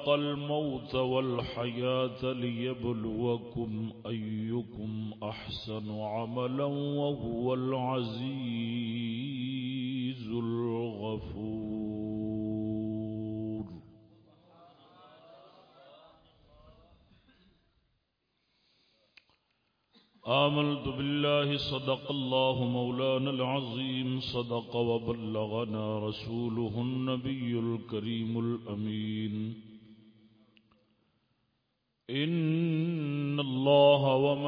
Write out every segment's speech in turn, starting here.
خلق الموت والحياة ليبلوكم أيكم أحسن عملا وهو العزيز الغفور. آمنت بالله، صدق الله مولانا العظيم، صدق وبلغنا رسوله النبي الكريم الأمين إن الله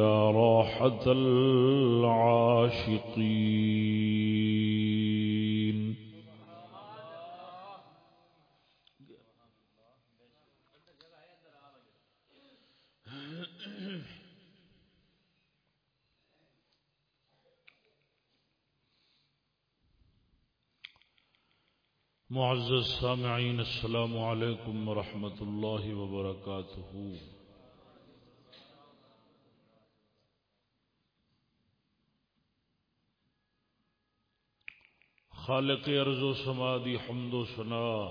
يا راحة العاشقين. معزز سامعین السلام علیکم ورحمۃ اللہ وبرکاتہ. خالق ارض و سمادی حمد و ثنا۔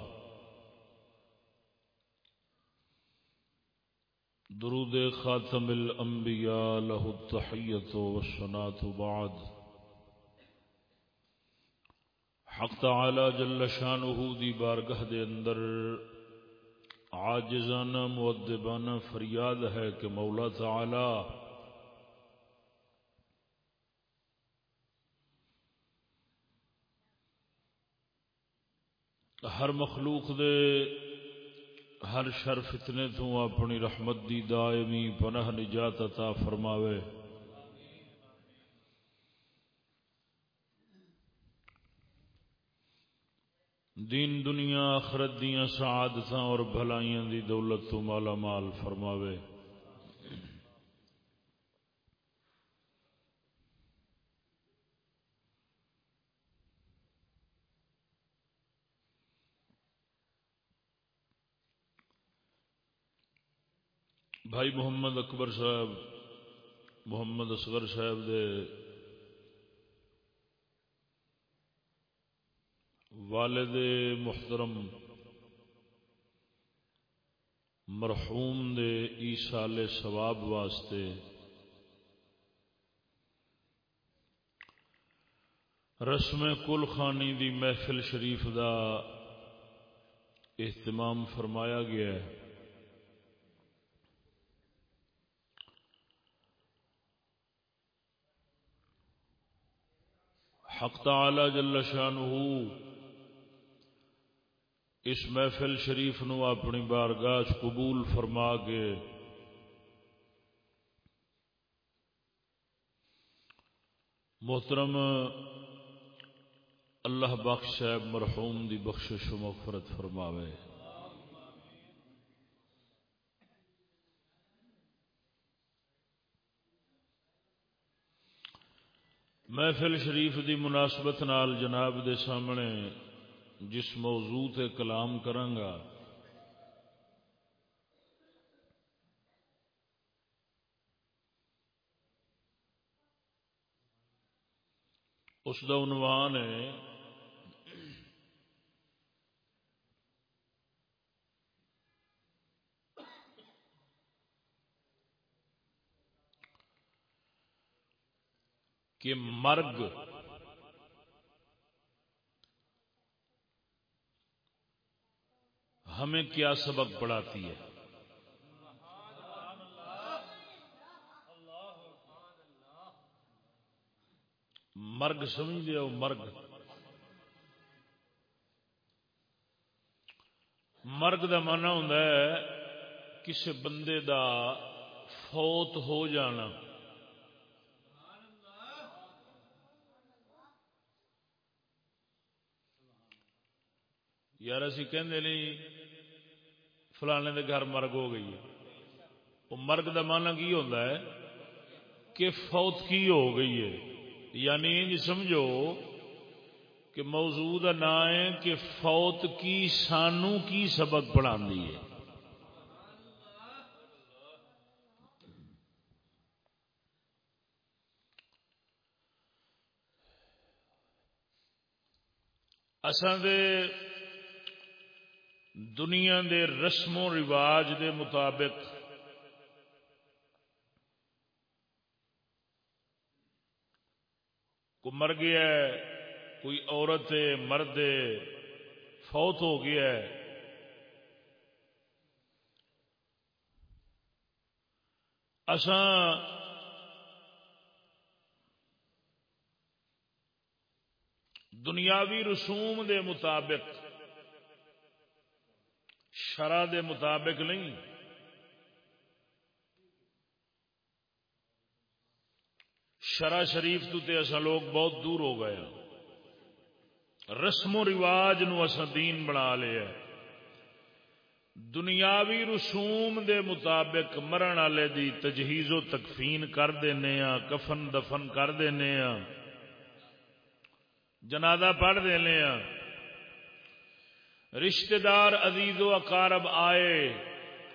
درود خاتم الانبیاء له التحیت و الصلاة بعد۔ حق تعالی جل شانہ دی بارگاہ دے اندر عاجزانہ، مؤدبانہ فریاد ہے کہ مولا تعالی ہر مخلوق دے ہر شر فتنے تو اپنی رحمت دی دائمی پناہ نجات عطا فرماوے۔ دین دنیا آخرت دیا سعادتاں اور بھلائیاں دی دولت تو مالا مال فرماوے۔ بھائی محمد اکبر صاحب، محمد اصغر صاحب دے والد محترم، مرحوم دے ایسال ثواب واسطے رسم کل خانی دی محفل شریف دا اہتمام فرمایا گیا ہے۔ حق تعالی جل شانہ اس محفل شریف نو اپنی بارگاہ قبول فرما کے محترم اللہ بخش صاحب مرحوم دی بخشش و مغفرت فرماوے۔ محفل شریف دی مناسبت نال جناب دے سامنے جس موضوع تے کلام کرانگا اس دا عنوان ہے کہ مرگ ہمیں کیا سبق پڑھاتی ہے؟ مرگ سمجھ لیا مرگ۔ مرگ کا مانا ہوں کسی بندے دا فوت ہو جانا۔ یار اسی کہندے نہیں فلانے دے گھر مرگ ہو گئی ہے۔ وہ مرگ دا مانا کی ہوتا ہے کہ فوت کی ہو گئی ہے۔ یعنی انج سمجھو کہ موضوع کا نام ہے کہ فوت کی سانو کی سبق پڑھا ہے۔ اساں دے دنیا دے رسم و رواج دے مطابق کو مر گیا ہے، کوئی عورت مرد فوت ہو گیا ہے۔ اساں دنیاوی رسوم دے مطابق شرع دے مطابق نہیں۔ شرع شریف تو تے اصا لوگ بہت دور ہو گئے ہاں۔ رسم و رواج نو اصا دین بنا لیا دنیاوی رسوم دے مطابق مرن والے دی تجہیز و تکفین کر دینے ہاں کفن دفن کر دینے ہاں۔ جنازہ پڑھ دینے ہاں۔ رشتہ دار عزیز و اقارب آئے،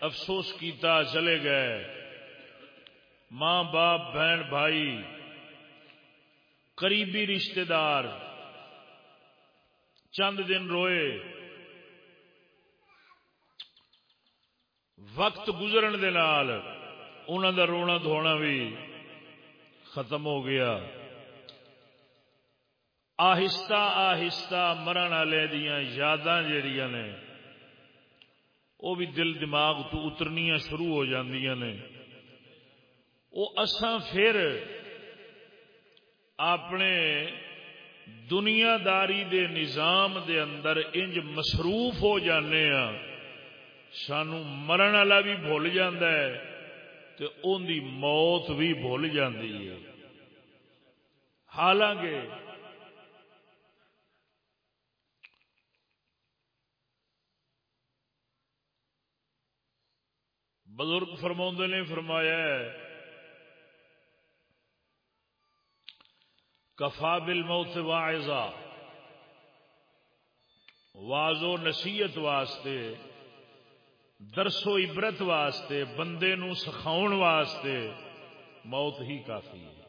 افسوس کیتا چلے گئے۔ ماں، باپ، بہن، بھائی، قریبی رشتہ دار۔ چند دن روئے۔ وقت گزرن دے نال انہوں دا رونا دھونا بھی ختم ہو گیا۔ آہستہ آہستہ مرن والے دیا یاداں جہیا نے وہ بھی دل دماغ تو اترنیاں شروع ہو جاندیاں نے۔ وہ اساں پھر اپنے دنیا داری دے نظام دے اندر انج مصروف ہو جانے ہاں۔ سانو مرن والا بھی بھول جاندہ ہے تو ان دی موت بھی بھول جاندی ہے۔ حالانکہ بزرگ فرما نے فرمایا کفا بل موت واضح واض و نصیحت واسطے، درس و عبرت واسطے، بندے نو سکھاؤ واسطے موت ہی کافی ہے۔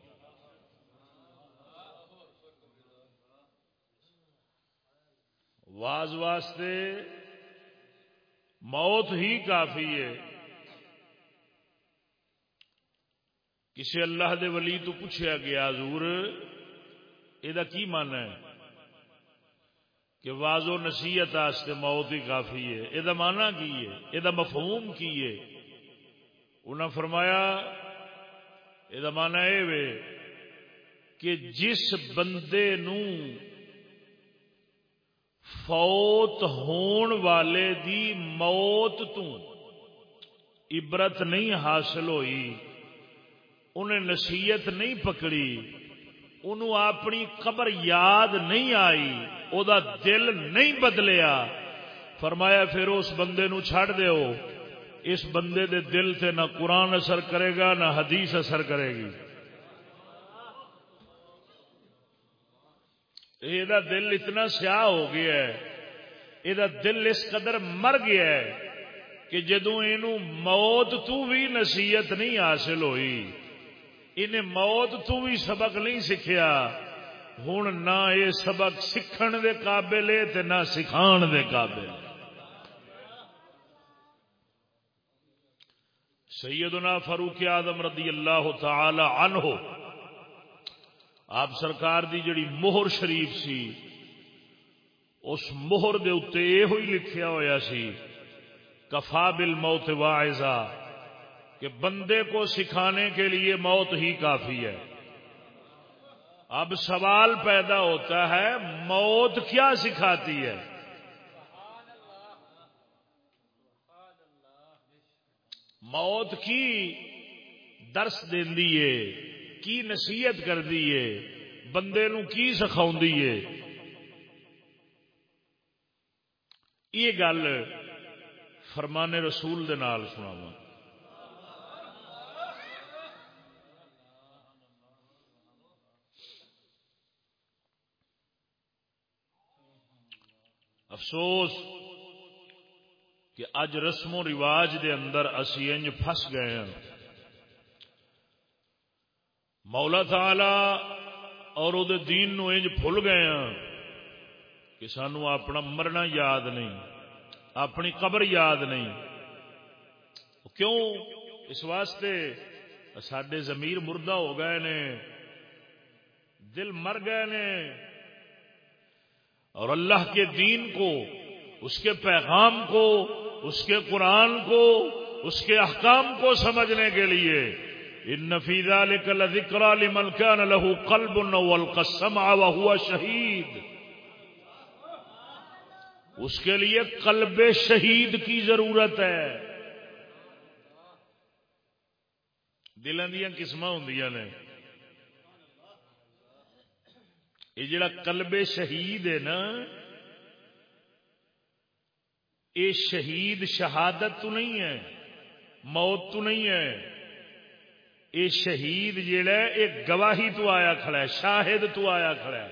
واز واسطے موت ہی کافی ہے۔ کسی اللہ دے ولی تو پوچھا گیا، حضور یہ کی من ہے؟ کہ واض و نصیحت آستے موت ہی کافی ہے۔ یہ مانا کی ہے؟ یہ مفہوم کی ہے؟ انہیں فرمایا یہ مانا یہ کہ جس بندے نو فوت ہون والے دی موت تو عبرت نہیں حاصل ہوئی انہیں نصیحت نہیں پکڑی، انہوں اپنی قبر یاد نہیں آئی، او دا دل نہیں بدلیا۔ فرمایا، پھر اس بندے نو چھڑ دیو۔ اس بندے دے دل تے نہ قرآن اثر کرے گا، نہ حدیث اثر کرے گی۔ یہ دل اتنا سیاہ ہو گیا ہے یہ دل اس قدر مر گیا ہے کہ جدو یہ موت تو بھی نصیحت نہیں حاصل ہوئی۔ انہیں موت تو بھی سبق نہیں سیکھیا۔ ہوں نہ یہ سبق سیکھن دے قابل ہے نہ سکھان دے قابل۔ سیدنا فاروق آدم رضی اللہ تعالی عنہ، آپ سرکار دی جڑی مہر شریف سی، اس مہر دے اتنے یہ لکھیا ہوا سی، کفا بل موت واعظہ کہ بندے کو سکھانے کے لیے موت ہی کافی ہے۔ اب سوال پیدا ہوتا ہے، موت کیا سکھاتی ہے؟ موت کی درس دیے کی نصیحت کر دیے بندے نو کی سکھاؤ یہ گل فرمانے رسول دے نال سناواں۔ افسوس کہ اج رسم و رواج دے اندر اسی انج پھس گئے ہیں۔ مولا تعالی اور او دے دین نو انج بھول گئے ہیں کہ سانو اپنا مرنا یاد نہیں، اپنی قبر یاد نہیں۔ کیوں؟ اس واسطے سڈے زمیر مردہ ہو گئے نے، دل مر گئے نے۔ اور اللہ کے دین کو، اس کے پیغام کو، اس کے قرآن کو، اس کے احکام کو سمجھنے کے لیے۔ ان نفیزہ لکل ذکر لمن كان له قلب والقسم وهو شہید۔ اس کے لیے قلب شہید کی ضرورت ہے۔ دلوں دیا قسم ہوں نے۔ یہ جڑا کلب شہید ہے نا، یہ شہید شہادت تو نہیں ہے، موت تو نہیں ہے، یہ شہید جڑا ہے، یہ گواہی تو آیا کھڑا ہے، شاہد تو آیا کھڑا ہے۔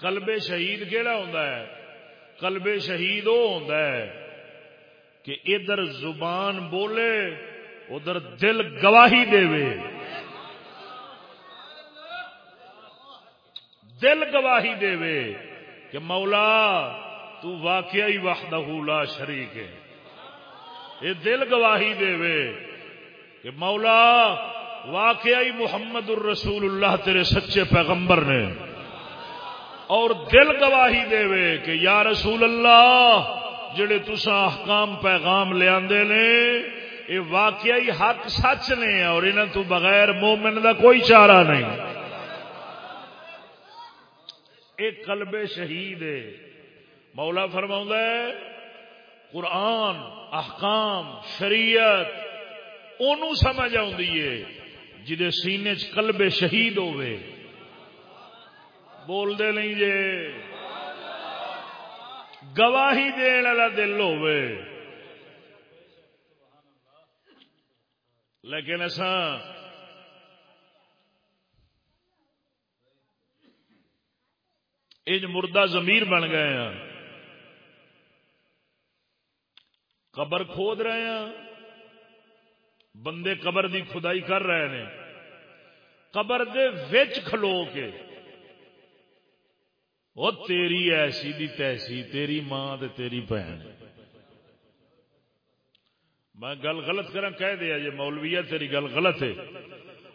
کلب شہید کہڑا ہوتا ہے؟ کلب شہید وہ ہوتا ہے کہ ادھر زبان بولے، ادھر دل گواہی دے دل گواہی دے وے کہ مولا تو واقعی وحدہ لا شریک ہے۔ یہ دل گواہی دے وے کہ مولا واقعی محمد الرسول اللہ تیرے سچے پیغمبر نے۔ اور دل گواہی دے وے کہ یا رسول اللہ جڑے تسا احکام پیغام لیا نے، یہ واقعی حق سچ نے اور انہوں تو بغیر مومن دا کوئی چارہ نہیں۔ ایک قلب شہید ہے۔ مولا فرما ہے، قرآن، احکام، شریعت انہوں سمجھ ہے جہے سینے چ شہید ہوئے بول دے نہیں جے۔ گواہی دن والا دل ہو لیکن اصا انج مردہ ضمیر بن گئے ہیں۔ قبر کھود رہے ہیں۔ بندے قبر دی خدائی کر رہے ہیں قبر دے وچ کھلو کے۔ وہ تیری ایسی دی تیسی، تیری ماں دے تیری بہن۔ میں گل غلط کرا کہہ دیا یہ مولویہ تیری گل غلط ہے۔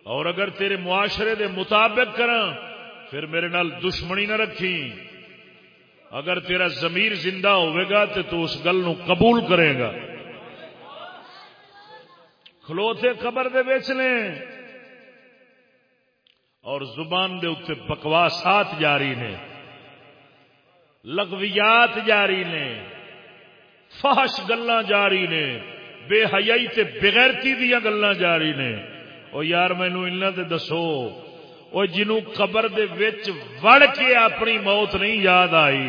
اور اگر تیرے معاشرے دے مطابق کرا پھر میرے نال دشمنی نہ رکھی۔ اگر تیرا ضمیر زندہ ہوئے گا تو تو اس گل نو قبول کرے گا۔ کھلوتے قبر دے بیچ لیں اور زبان دے اتنے بکواسات جاری نے۔ لغویات جاری نے۔ فحش گلا جاری نے۔ بے حیائی تے بغیرتی دیا گلا جاری نے۔ او یار مینو انہاں تے دسو۔ او جنوں قبر دے وچ وڑ کے اپنی موت نہیں یاد آئی،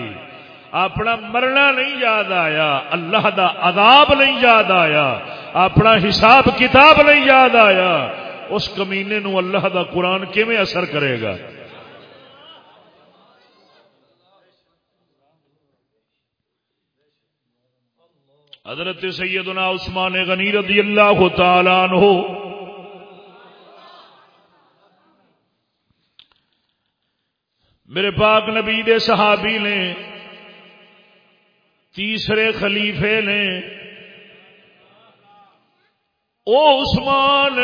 اپنا مرنا نہیں یاد آیا، اللہ دا عذاب نہیں یاد آیا، اپنا حساب کتاب نہیں یاد آیا، اس کمینے نو اللہ دا قرآن کیویں اثر کرے گا؟ حضرت سیدنا عثمان غنی رضی اللہ تعالی عنہ میرے پاک نبی دے صحابی نے، تیسرے خلیفے نے، او عثمان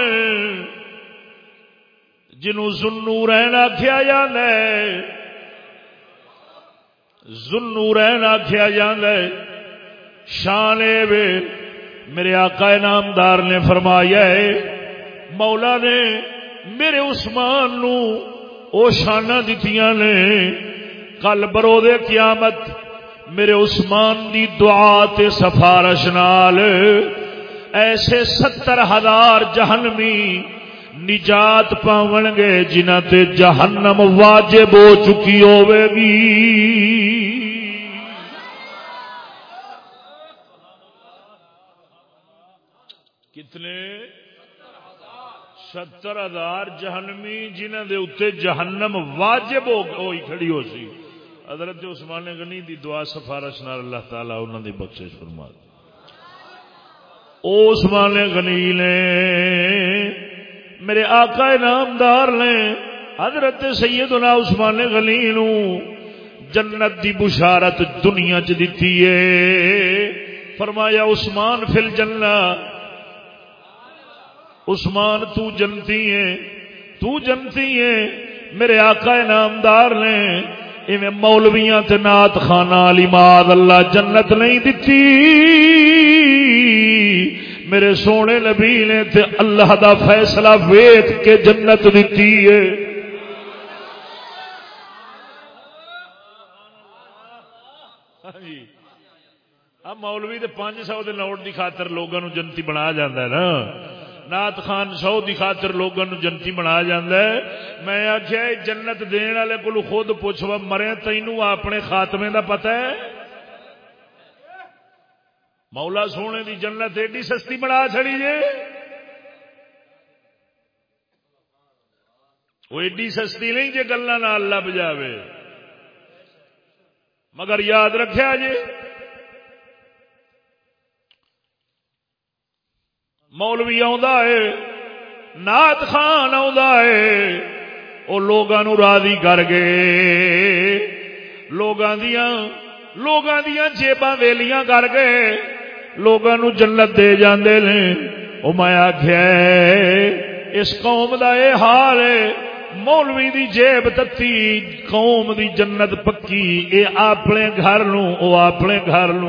جنو زنو رہنا کیا جانا ہے زنو رہنا کیا جانا ہے شان وے، میرے آقا نامدار نے فرمایا ہے، مولا نے میرے عثمان نو او شانہ دتیاں نے۔ کل برو دے قیامت میرے عثمان دی دعا تے سفارش نال ایسے ستر ہزار جہنمی نجات پاون گے جنہ تے جہنم واجب ہو چکی ہوے گی۔ کتنے ستر ہزار جہنمی جنہ دے اتنے جہنم واجب ہوئی کھڑی ہو سی۔ حضرت عثمان غنی دی دعا سفارش نال اللہ تعالی انہوں دی بخشش فرما او عثمان غنی نے میرے آقا نامدار نے حضرت سیدنا عثمان غنی نو جنت دی بشارت دنیا چ دتی ہے۔ فرمایا، عثمان فل جنہ عثمان، تو جنتی ہے تو جنتی ہے میرے آقا نامدار نے ایویں مولویاں تے نات خانہ علی ماد اللہ جنت نہیں دتی۔ میرے سونے نبی نے تے اللہ دا فیصلہ ویت کے جنت دتی ہے۔ مولوی دے پانچ سو دے نوٹ دی خاطر لوگوں جنتی بنا جاندہ ہے نا۔ نات خان سو دی خاطر لوگوں جنتی بنا جاندہ ہے۔ میں آخیا جنت دین والے کو خود پوچھ مرے تینوں اپنے خاتمے دا پتہ ہے؟ مولا سونے دی جنت ایڈی سستی بنا چڑی جے۔ وہ ایڈی سستی نہیں جی گلا نہ اللہ بجاوے مگر یاد رکھیا جی مولوی ہے نات خان ہے لوگوں راضی کر گئے لوگوں دیا لوگوں دیا جیباں ویلیاں کر گئے لوگوں جنت دے جاندے نے۔ وہ میں آخیا اس قوم دا یہ حال ہے، مولوی دی جیب تتی، قوم دی جنت پکی، اے اپنے گھر نو، او اپنے گھر نو۔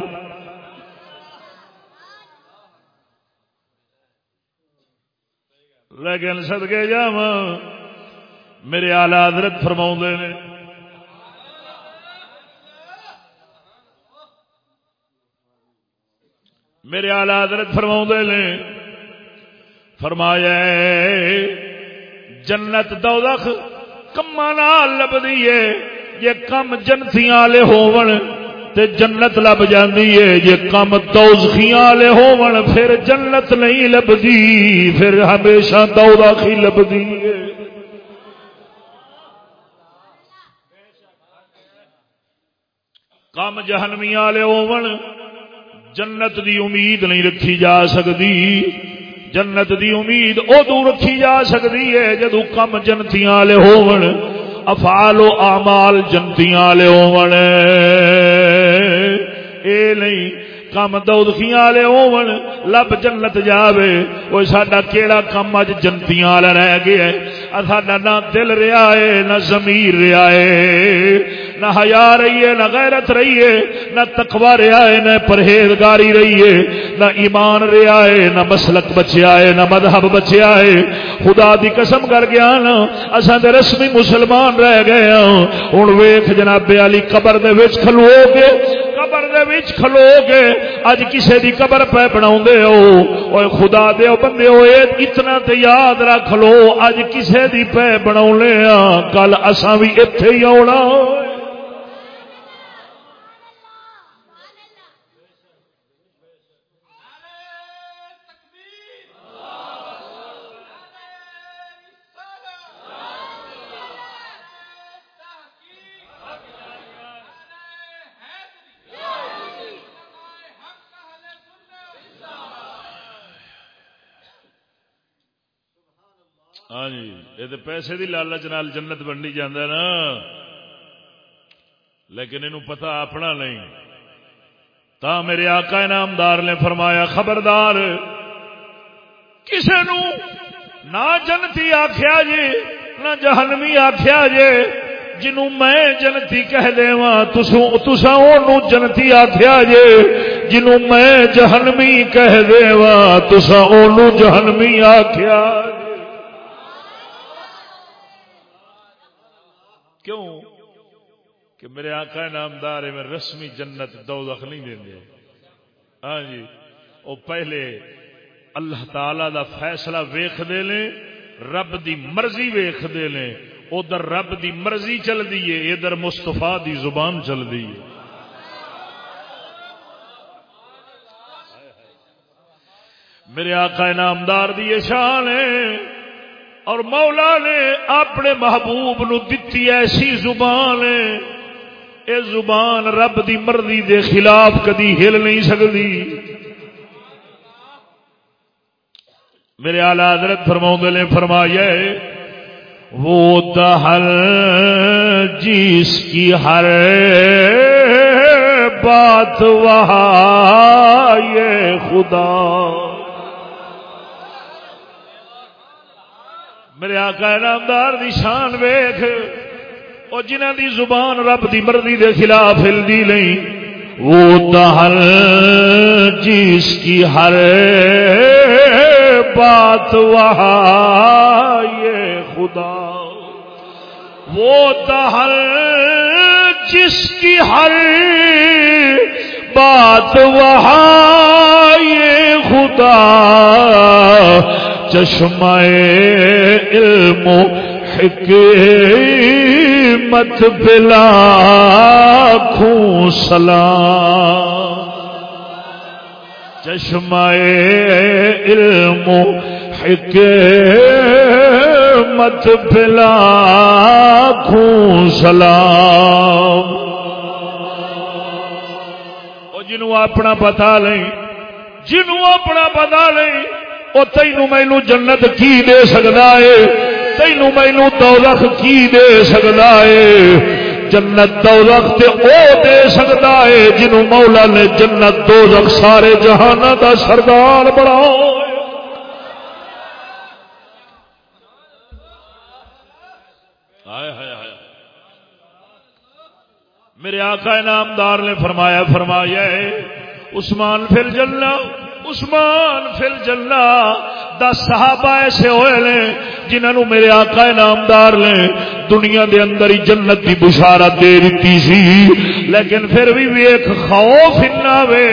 لیکن سدکے جا میرے آلہ حضرت فرما نے۔ میرے آلہ حضرت فرما نے فرمایا جنت دودخ کما نال لبدی ہے، یہ کم جنتیاں والے ہون تے جنت لب جاندی ہے جے کم دوزخیاں والے ہون پھر جنت نہیں لبدی، پھر ہمیشہ دوزخی لبدی ہے۔ کم جہنمی والے ہون جنت دی امید نہیں رکھی جا سکتی جنت دی امید ادو رکھی جا سکتی ہے، جدو کم جنتیاں والے ہون افعال و اعمال جنتیاں والے ہون اے نہیں کم دودخیاں والے ہون لب جنت جاوے وہ ساڈا کیڑا کم اج جنتیاں والا رہ گیا ہے ساڈا نہ دل رہا ہے نہ ضمیر رہا ہے نہ حیا رہی ہے نہ غیرت رہی ہے نہ تقوا رہا ہے نہ پرہیزگاری رہی ہے نہ ایمان رہا ہے نہ مسلک بچیا ہے نہ مذہب بچیا ہے خدا دی قسم کر گیا نا اصا تو رسمی مسلمان رہ گئے ہوں ہوں ویخ جناب علی قبر دے وچ کھلو گے دے وچ کھلو گے اج کسے دی قبر پہ بنا ہو۔ خدا دے بندے ہو اتنا تے یاد رکھ لو، اج کسے دی پہ بنا ہاں۔ کل اصا بھی اتے ہی آنا ہاں جی یہ تو پیسے دی لالچ نال جنت بنڈی جانا نا لیکن یہ پتا اپنا نہیں تا میرے آقا انعامدار نے فرمایا خبردار کسے نو نہ جنتی آخیا جی نہ جہنمی آخیا جی جنوں میں جنتی کہہ تسا جنتی آخیا جے جنوں میں جہنمی کہہ تسا جہنمی آخیا کیوں کہ میرے آقا نامدار میں رسمی جنت دو نہیں دیں ہاں جی وہ پہلے اللہ تعالی دا فیصلہ ویخ دے لیں، رب دی مرضی ویخ دے لیں، ادھر رب دی مرضی چل دی ہے ادھر مستفا دی زبان چل دی ہے میرے آقا نامدار دی شان ہے اور مولا نے اپنے محبوب نو دتی ایسی زبان اے زبان رب دی مرضی دے خلاف کدی ہل نہیں سکتی میرے آلہ حضرت فرما نے فرمایا وہ دہل جس کی ہر بات وہاں یہ خدا۔ میرے آقا نامدار دی شان ویخ اور جنہ دی زبان رب دی مرضی دے خلاف ہلدی نہیں، وہ دہل جس کی ہر بات وہاں یہ خدا۔ وہ دہل جس کی ہر بات وہاں یہ خدا۔ چشمہ علم حکمت بلا خوں سلام۔ چشمہ علم حکمت بلا خوں سلام۔ جنوں اپنا پتا نہیں جنوں اپنا پتا نہیں وہ تینو مینو جنت کی دے سکتا ہے؟ تینو مینو دولت کی دے سکتا ہے؟ جنت دولت تے او دے سکتا ہے جنو مولا نے جنت دو سارے جہان دا سردار بناؤ میرے آقا انعامدار نے فرمایا فرمایا ہے عثمان پھر جلنا عثمان فل جنا دس صحابہ ایسے ہوئے نے جنہوں میرے آقا نامدار نے دنیا دے اندر ہی جنت کی بشارت دے دیتی سی۔ لیکن پھر بھی ایک خوف وے۔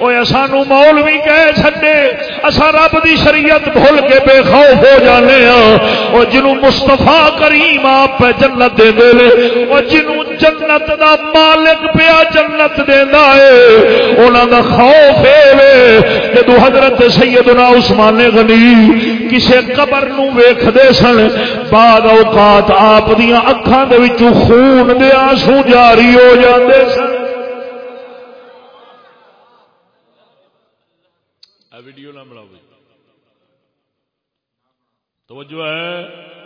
وہ سانو مول بھی کہہ چڈے اصا رب دی شریعت بھول کے بے خوف ہو جانے ہاں۔ وہ جنوں مستفا کریم آپ جنت دے دے وہ جنوں جنت جنت دا مالک پیا جنت دینا ہے۔ انہوں دا خوف ہے جدو حضرت سیدنا عثمان غنی کسے قبر نو ویکھ دے سن، بعد اوقات آپ دیاں اکھاں دے وچوں خون دے آنسو جاری ہو جاندے سن۔ ویڈیو نہ بڑھاؤ توجہ ہے۔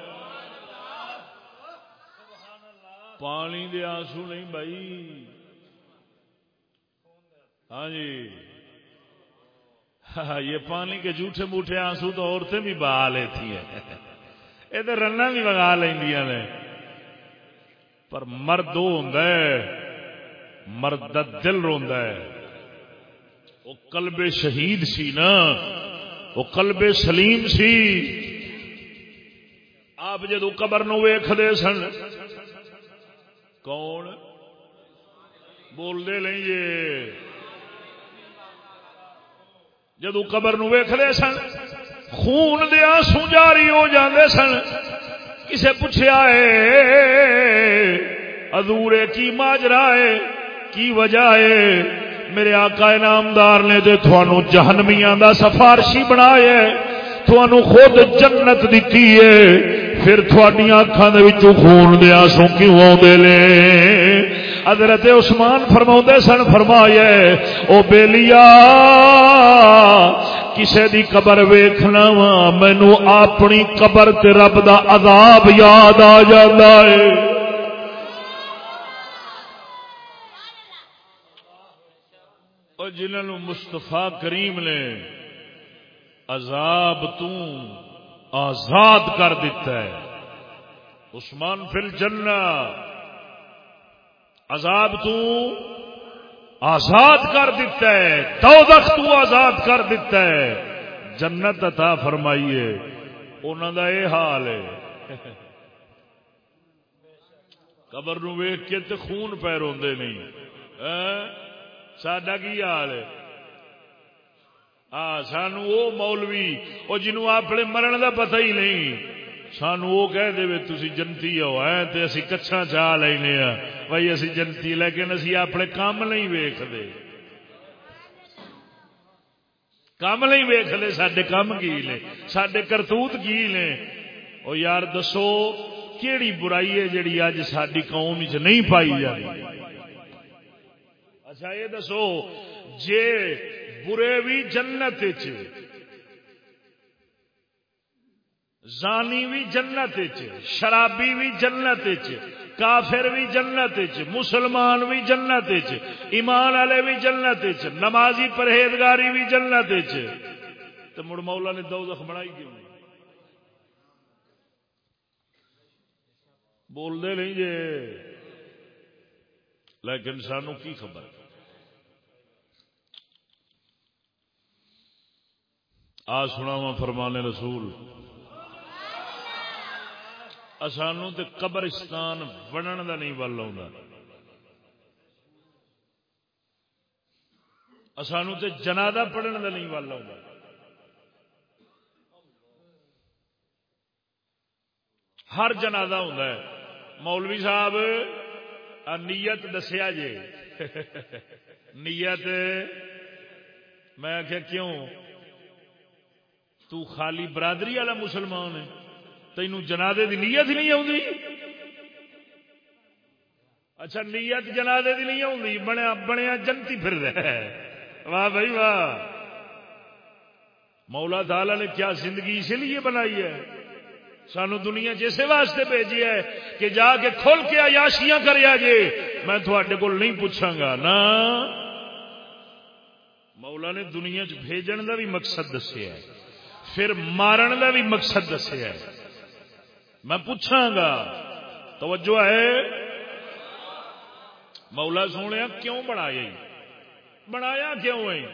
پانی دے آنسو نہیں بھائی۔ ہاں جی۔ ہاں، ہاں، یہ پانی کے جھوٹے موٹے آنسو تو عورتیں بھی بہا لیتی ہیں۔ یہ تو رنا بھی بگا لیا نے۔ پر مرد وہ ہوں مرد دل روا ہے۔ وہ کلب شہید سی نا۔ وہ کلب سلیم سی۔ آپ جدو قبر نو ویختے سن کون بولتے نہیں جی جدو قبر نو ویختے سن، خون دیا سو جاری ہو جاندے سن۔ کسے پوچھا ہے ادورے کی ماجرا ہے، کی وجہ ہے؟ میرے آقا نامدار نے تو تھانوں جہنمیاں دا سفارشی بنایا تھانوں خود جنت دیتی ہے۔ پھر تھوڑی اکھان خون دیا سو کیوں آدھے لے؟ حضرت عثمان فرما سن، فرمایا، او بیلیا کسے دی قبر ویکھنا وا مینو اپنی قبر تے رب دا عذاب یاد آ جاتا ہے۔ جنہوں مستفا کریم نے عذاب تو آزاد کر دیتا ہے۔ عثمان فل جنا عذاب تو آزاد کر دیتا ہے، دوزخ تو آزاد کر دیتا ہے۔ جنت عطا فرمائیے انہوں کا یہ حال ہے۔ قبر نو ویخ کے تو خون پیر نہیں۔ ہاں، سڈا کی حال ہے؟ ہاں سانو وہ مولوی وہ جنو اپنے مرن کا پتہ ہی نہیں، سانو وہ کہہ دے تھی جنتی ہو تے اسی کچھا چاہ لینے ہاں۔ بھائی اسی جنتی، لیکن اسی اپنے کام نہیں ویختے کام نہیں ویختے سڈے کام کی نے سڈے کرتوت کی نے وہ یار، دسو کیڑی برائی ہے جیڑی اج ساری قوم چ نہیں پائی جاتی اچھا یہ دسو، جے برے بھی جنت زانی بھی جنت شرابی بھی جنت کافر بھی جنت مسلمان بھی جنت ایمان والے بھی جنت نمازی پرہیزگاری بھی جنت تو مڑ مولا نے دو دخ بنائی کیوں بولتے نہیں جی لیکن سانو کی خبر؟ آ سنا وا فرمانے رسول۔ سانو تو قبرستان بننے کا نہیں ول سانو تو جنادہ پڑھنے کا نہیں ول ہر جنادہ ہوں مولوی صاحب نیت دسیا جی نیت، میں آخیا کیوں؟ تو خالی برادری والا مسلمان ہے۔ تینوں جنادے دی نیت ہی نہیں آتی اچھا نیت جنادے دی نہیں آتی بنیا بنیا جنتی پھر رہا واہ بھائی، واہ۔ مولا تعالی نے کیا زندگی اسی لیے بنائی ہے؟ سانو دنیا جیسے واسطے بھیجی ہے کہ جا کے کھول کے آیاشیاں کریا جے میں تھوڑے کو نہیں پوچھا گا نا۔ مولا نے دنیا چ بھیجن کا بھی مقصد دسیا ہے۔ پھر مارن کا بھی مقصد دسیا میں پوچھا گا توجہ ہے؟ مولا سونے، کیوں بنایا بنایا کیوں ہے؟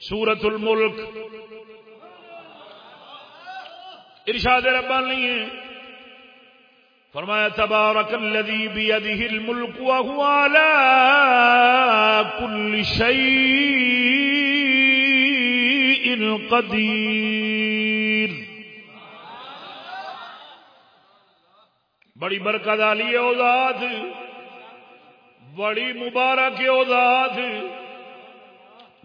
سورت الملک۔ ارشاد ربانی ہے۔ فرمایا، تبارک الذی بیدہ الملک وهو على كل شيء قدیر۔ بڑی برکت والی او ذات۔ بڑی مبارک او ذات۔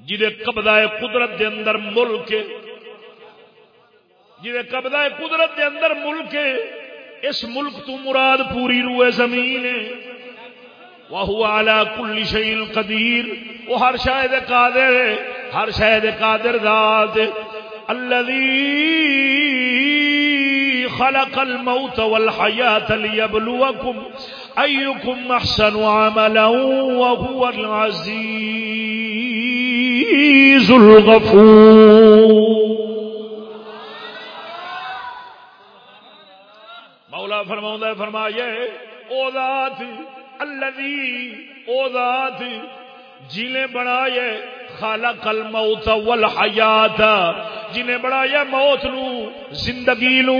جہے قبضہ قدرت دے اندر ملک جہے قبضہ قدرت دے اندر ملک اس ملک تو مراد پوری روئے زمین وہ آلہ کل شعیل قدیر۔ وہ ہر شاید قادر ہے۔ ہر شاید قادر ذات الذي خلق الموت والحياة ليبلوكم أيكم أحسن عملا وهو العزيز الغفور. مولا فرماؤں فرمایا او ذات الذي او ذات جنہیں بنایا خالق الموت والحیات۔ جنہیں بنایا موت نو، زندگی نو۔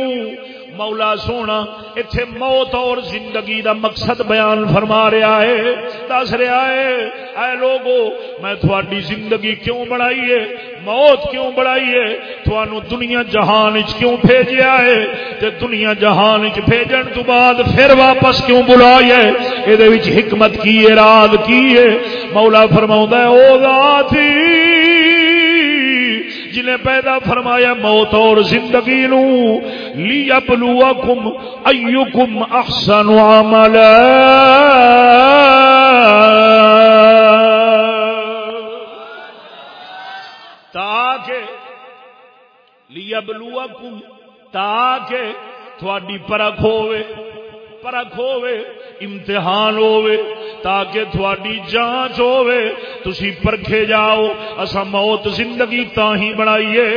مولا سونا، اتھے موت اور زندگی دا مقصد بیان فرما رہا ہے، دس رہا ہے، اے لوگو، میں تھوڑی زندگی کیوں بڑھائی ہے؟ موت کیوں بڑھائی ہے؟ تھوانو دنیا جہان کیوں بھیجیا ہے؟ تے دنیا جہان بھیجن تو بعد پھر واپس کیوں بلائی ہے؟ اے دے یہ حکمت کی ہے رات کی ہے؟ مولا فرماؤں ہے، او ذاتی، جنہیں پیدا فرمایا موت اور زندگی نو، لیبلوکم ایکم احسن عملا۔ تاکہ، لیبلوکم، تاکہ تھوڑی پرکھ ہوئے۔ پرکھ ہوئے امتحان ہوئے تاکہ تھوڑی جانچ ہوئے تسی پرکھے جاؤ اسا موت زندگی تا ہی بنائیے،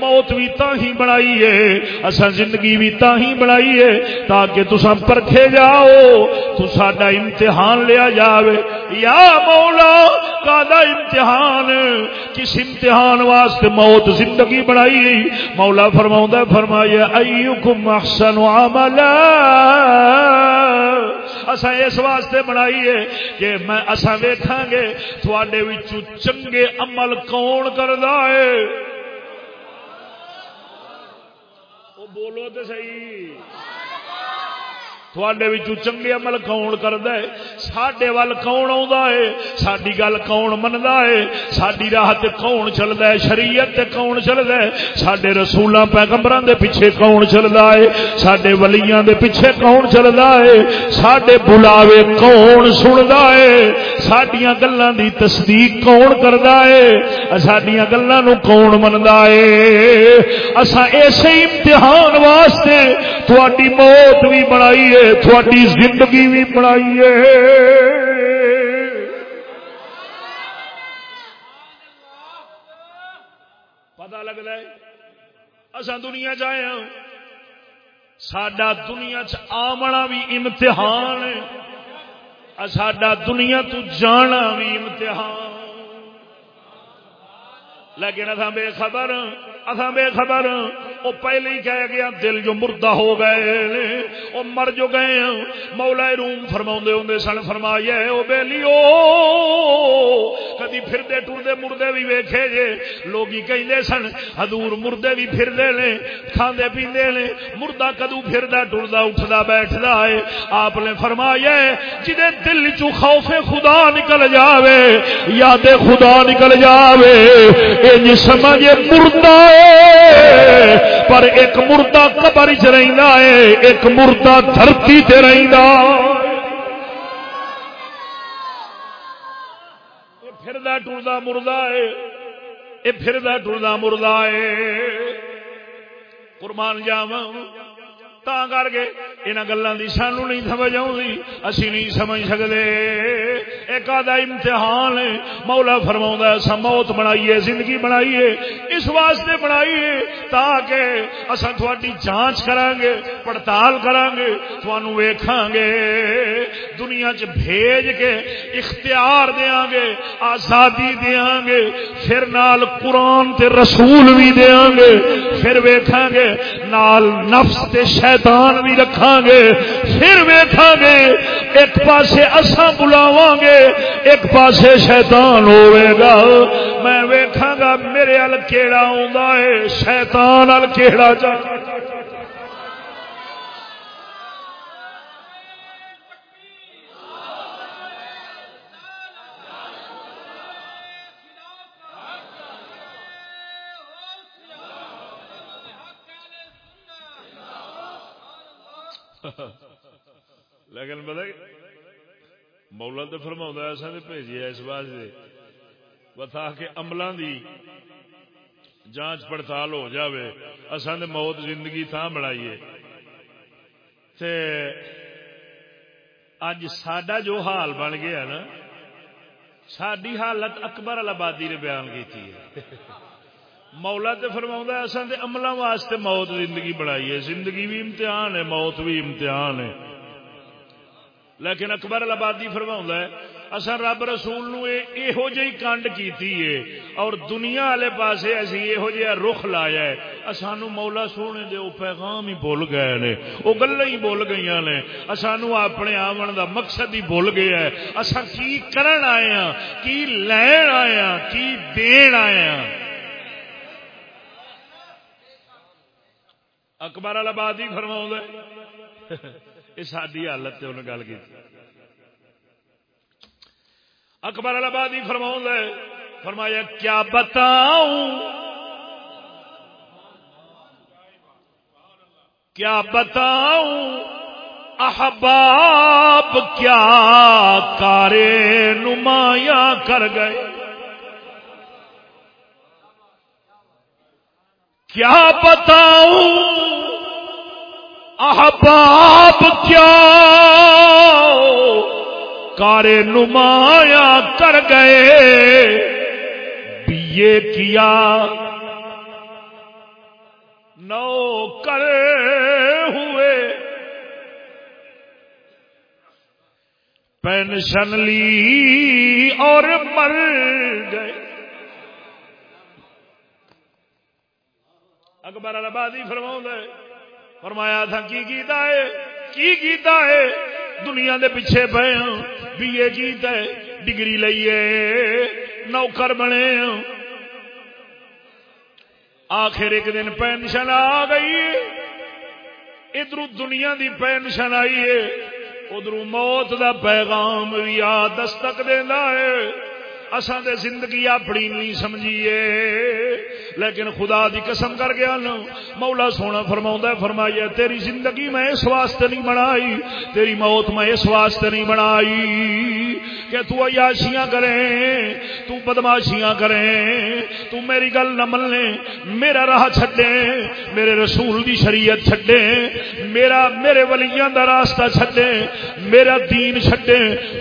موت بھی تا ہی بنائیے اسا زندگی بھی تا ہی بنائیے، تاکہ تسا پرکھے جاؤ تو ساڈا امتحان لیا جاوے۔ یا مولا، کادا امتحان؟ کس امتحان واسطے موت زندگی بنائی؟ مولا فرماؤں فرمایا، ایوکم احسن عملا۔ اسا اس واسطے بنائیے کہ میں اسا ویکھاں گے تھوڑے وچوں چنگے عمل کون کردا ہے؟ او بولو تے صحیح۔ تھوڑے چنگے عمل کون کرتا ہے سڈے ول کون ہے ساری گل کون منتا ہے ساری راہ کون چلتا ہے شریعت کون چلتا ہے سڈے رسولوں پیغمبر دے پیچھے کون چلتا ہے سڈے ولیاں دے پیچھے کون چلتا ہے سڈے بلاوے کون سنتا ہے سڈیا گلوں دی تصدیق کون کرتا ہے سڈیا گلوں کون منتا ہے اصا ایسے امتحان واسطے تھوڑی موت بھی بنائی ہے تھوڑی زندگی بھی بنائیے۔ پتا لگتا ہے اصا دنیا جائے ہاں سڈا دنیا چمنا بھی امتحان سڈا دنیا تو جانا بھی امتحان۔ لیکن اصا بے خبر ہاں، اصا بے خبر ہاں۔ وہ پہلے ہی کہہ گیا، دل جو مردہ ہو گئے وہ مر جو گئے مولا روم فرما ہوں سن، فرمایا وہ بہلی کدی پھرتے ٹرتے مردے بھی ویکھے جے۔ لوگ کہیں سن ہدور مردے بھی پھرتے نے، کھاندے پیندے نے۔ مردہ کدو پھردا ٹردا اٹھدا، بیٹھدا ہے۔ آپ نے فرمایا جہے دل چو خوف خدا نکل جاوے، یاد خدا نکل جاوے یہ سمجھ مردہ پر ایک مردہ قبر چ رہا ہے، ایک مردہ دھرتی سے رہا پھردا ٹردا مردہ ہے، یہ پھردا ٹردا مردہ ہے۔ قربان جاوا تا کر کے یہاں گلوں کی سانو نہیں سمجھ آئی اسی نہیں سمجھ سکتے ایک آدھا امتحان ہے مولا فرما اصا موت بنائیے زندگی بنائیے اس واسطے بنائیے تاکہ اصا تھوڑی جانچ کران گے پڑتال کران گے تھانو ویکھاں گے دنیا چ بھیج کے اختیار دیاں گے آزادی دیاں گے پھر نال قرآن تے رسول بھی دیاں گے پھر ویکھاں گے نال نفس تے شیطان بھی رکھاں گے پھر ویکھاں گے، ایک پاسے اساں بلاواں گے، ایک پاسے شیطان ہوئے گا۔ میں ویکھاں گا، میرے ال کیڑا آوندا ہے، شیطان ال کیڑا جا لیکن پتا مولا تو فرما ایسا بھیجیے اس واسطے بتا کے عملوں دی جانچ پڑتال ہو جاوے اصل موت زندگی تھا بنائیے اج سڈا جو حال بن گیا نا ساری حالت اکبر آبادی نے بیان کی مولا تے فرما اصل عملوں واسطے موت زندگی بنائی ہے زندگی بھی امتحان ہے موت بھی امتحان ہے لیکن اکبر آبادی فرما ہے اصا رب رسول یہو جی کنڈ کی اور دنیا والے پاس اسی یہو جہا رخ لایا ہے۔ سانو مولا سونے دے وہ پیغام ہی بول گئے نے وہ گلا ہی بول گئی نے۔ سانو اپنے آمن دا مقصد ہی بول گیا ہے۔ اصا کی کرن آئے ہاں کی لین آئے ہاں کی دین آئے ہاں۔ اکبر آباد ہی فرما یہ ساری حالت انہیں گل کی اکبر آبادی فرما فرمایا کیا بتاؤں کیا بتاؤں احباب کیا کارے نمایاں کر گئے کیا بتاؤں احباب کیا کار نمایا کر گئے بیے کیا نو کر ہوئے پینشن لی اور مر گئے اکبر آبادی فرما فرمایا تھا، کی کیتا ہے? کی کیتا ہے? دنیا دے پیچھے پے ہاں, بی اے کیتا ہے، ڈگری لئیے نوکر بنے ہاں. آخر ایک دن پینشن آ گئی ادھر دنیا دی پینشن آئی ہے ادھر موت دا پیغام یا دستک دینا ہے۔ اصا دے زندگی اپنی نہیں سمجھیے۔ لیکن خدا دی قسم کر گیا نا مولا سونا فرما فرمائیے، تیری زندگی میں اس واسطے نہیں بنائی، تیری موت میں اس واسطے نہیں بنائی کہ تو عیاشیاں کریں، تو بدماشیاں کریں، تو میری گل نہ ملنے میرا راہ چھڈے میرے رسول دی شریعت چھڈے میرا، میرے ولیاں دا راستہ چھڈے میرا دین چھڈے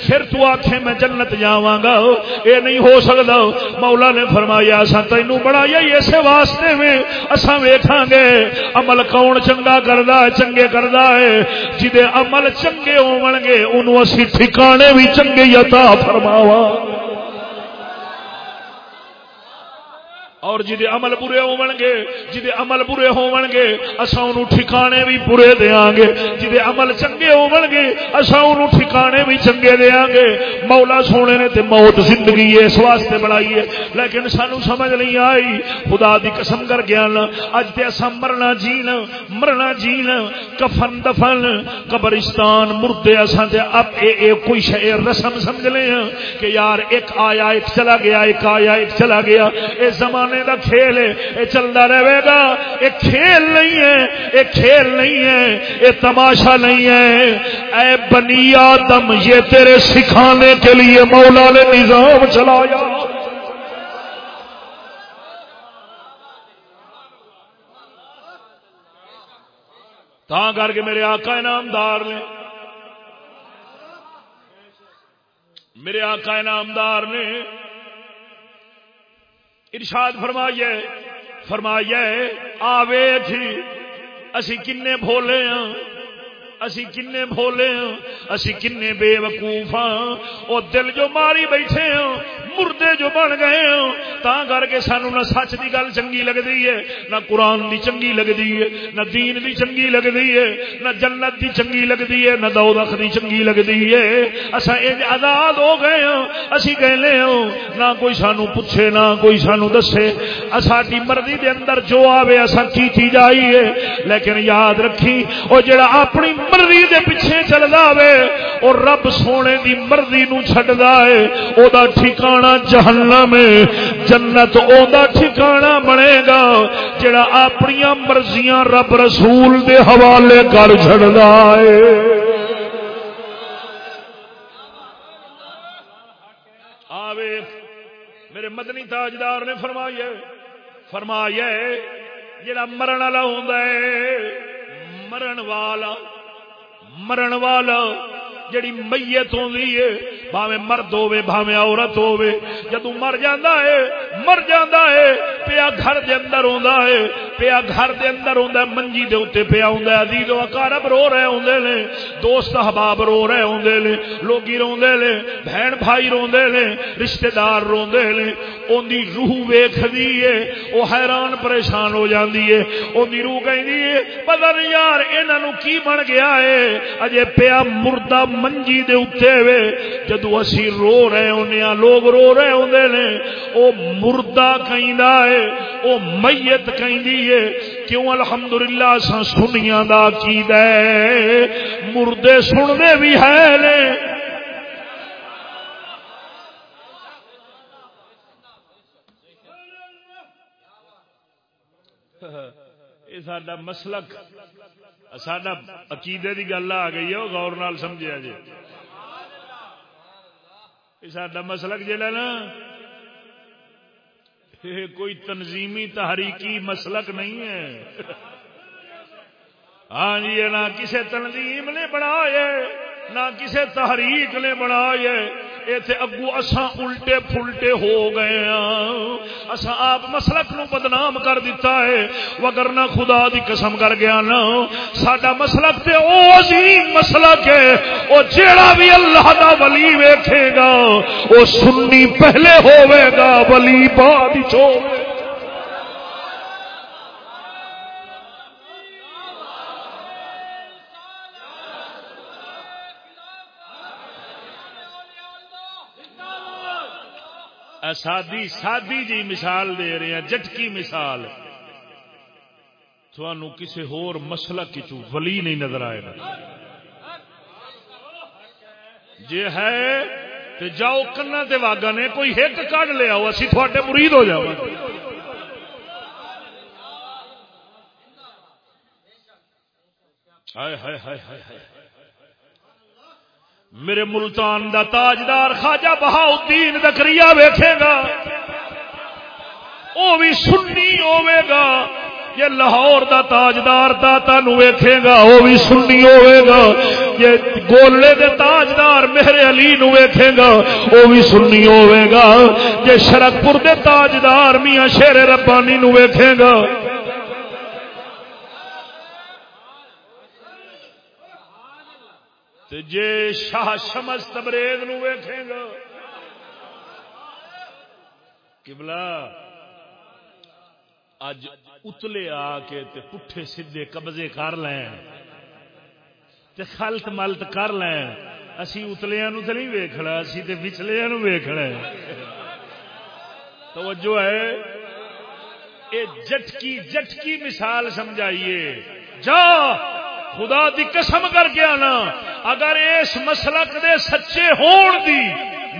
پھر تو آکھے میں جنت جاواں گا۔ اے نہیں ہو سکتا۔ مولا نے فرمایا اصا تینو بنایا اسے واسطے میں اصا ویکھاں گے۔ عمل کون چنگا کردا ہے، چنگے کردا ہے۔ جدے عمل چنگے ہون گے انہوں اسی ٹھکانے بھی چنگے عطا فرماوا اور جی عمل برے ہو گے جی عمل برے ہو گے اصا ان ٹھکانے بھی برے دیا گے۔ جی عمل چنگے ہو گے اصا ان ٹھکانے بھی چنگے دیا گے۔ مولا سونے نے تے موت زندگی اس واسطے بنائی ہے۔ لیکن سانو سمجھ نہیں آئی، خدا دی قسم کر گیا اج تے اصا مرنا جینا مرنا جینا، کفن دفن، قبرستان مردے اصا تے اب اے اے کوئی شعر رسم سمجھ لے ہاں کہ یار ایک آیا، ایک چلا گیا، ایک آیا، ایک چلا گیا۔ اے زمانے زمانے دا کھیل ہے۔ یہ چلتا رہے گا۔ یہ کھیل نہیں ہے۔ یہ کھیل نہیں ہے۔ یہ تماشا نہیں ہے۔ اے بنی آدم، یہ تیرے سکھانے کے لیے مولا نے نظام چلایا۔ تا کر کے میرے آقا انعامدار نے، میرے آقا انعامدار نے ارشاد فرمائیے فرمائیے آوے تھی اسی کنے بھولے ہاں اسی کنے بھولے ہاں اسی کنے بے وقوف ہاں او دل جو ماری بیٹھے ہاں مردے جو بن گئے ہاں تا کر کے سانو نہ سچ دی گل چنگی لگدی ہے، نہ قرآن دی چنگی لگدی ہے، نہ دین دی چنگی لگدی ہے، نہ جنت دی چنگی لگدی ہے، نہ دوزخ دی چنگی لگدی ہے۔ اسا انج آزاد ہو گئے ہاں اسی کہنے ہاں نہ کوئی سانو پوچھے، نہ کوئی سانو دسے۔ ساڈی مرضی دے اندر جو آوے اسا کیتی جائیے لیکن یاد رکھی، او جڑا اپنی مرضی دے پیچھے چلدا وے اور رب سونے دی مرضی نو چھڈدا ہے او دا ٹھکانہ جہنم ہے۔ جنت او دا ٹھکانہ بنے گا جڑا اپنی مرضیاں رب رسول دے حوالے کر چڑھتا ہے۔ آوے میرے مدنی تاجدار نے فرمایا فرمایا، جڑا مرن والا ہوں مرن والا مرن والا جڑی میت ہوندی ہے، بھاویں مرد ہوے بھاویں عورت ہوے جدوں مر جاندا ہے، مر جاندا ہے، پیا گھر دے اندر ہوندا ہے، پیا گھر دے اندر ہوندا ہے، منجی دے اوتے پیا ہوندا ہے، عزیز و اقارب رو رہے ہوندے نے، دوست احباب رو رہے ہوندے نے، لوگی روندے نے، بہن بھائی روندے نے، رشتہ دار روندے نے اون دی روح ویکھدی ہے، او حیران پریشان ہو جاندی ہے اون دی روح کہندی ہے، پتہ نہیں یار، انہاں نو کی بن گیا ہے، اجے پیا مردہ منجی دے اتنے وے، جدو اسی رو رہے ہونے ہاں، لوگ رو رہے ہوندے نے، او مردہ کہیں ہے، او میت کہیں ہے، کیوں الحمدللہ سا سنیاں دا کی دے مردے سننے بھی ہے نے۔ یہ سڈا مسلک سڈا عقیدے کی گل آ گئی ہے، وہ غور نال سمجھا جی۔ سڈا مسلک جہا نا، یہ کوئی تنظیمی تحریکی مسلک نہیں ہے۔ ہاں جی نہ کسی تنظیم نے بنایا نہ کسی تحریک نے بنایا ایتھے اگو اساں الٹے پھلٹے ہو گئے ہاں۔ اساں آپ مسلک نو بدنام کر دیتا ہے۔ وگرنہ خدا دی قسم کر گیا نا۔ ساڈا مسلک تے او عظیم مسلک ہے۔ او جیڑا بھی اللہ دا ولی ویکھے گا، او سنی پہلے ہوے گا، ولی بعد وچ ہوے سادی سادی جی مثال دے رہے ہیں جٹکی مثال۔ تھانو کسی ہور مسئلہ کچو ولی نہیں نظر آئے گا۔ جی ہے تو جاؤ کنا تے واگا نے کوئی ہک کڈ لیا اسی تھوڑے مرید ہو جاؤ ہائے ہائے ہائے ہائے ہائے۔ میرے ملتان دا تاجدار خواجہ بہاؤدین دکری ویکھے گا۔ وہ بھی سنی ہوے گا۔ یہ لاہور دا تاجدار داتا نو ویکھے گا۔ وہ بھی سنی ہوے گا۔ یہ گولے دے تاجدار میرے علی نو ویکھے گا۔ وہ بھی سنی ہوے گا۔ یہ شرکپور دے تاجدار میاں شیر ربانی نو ویکھے گا۔ تے جے شاہ شمس تبریز نو ویکھے گا۔ قبلہ اج اتلے آ کے تے پٹھے سیدھے قبضے کر لیں تے خلط ملت کر لیں اسی اتلیاں نو تے نہیں ویکھنا، اسی تے پچھلیاں نو ویکھنا۔ توجہ ہے۔ اے جٹکی جٹکی مثال سمجھائیے۔ جا! خدا دی قسم کر کے آنا۔ اگر اس مسلک دے سچے ہون دی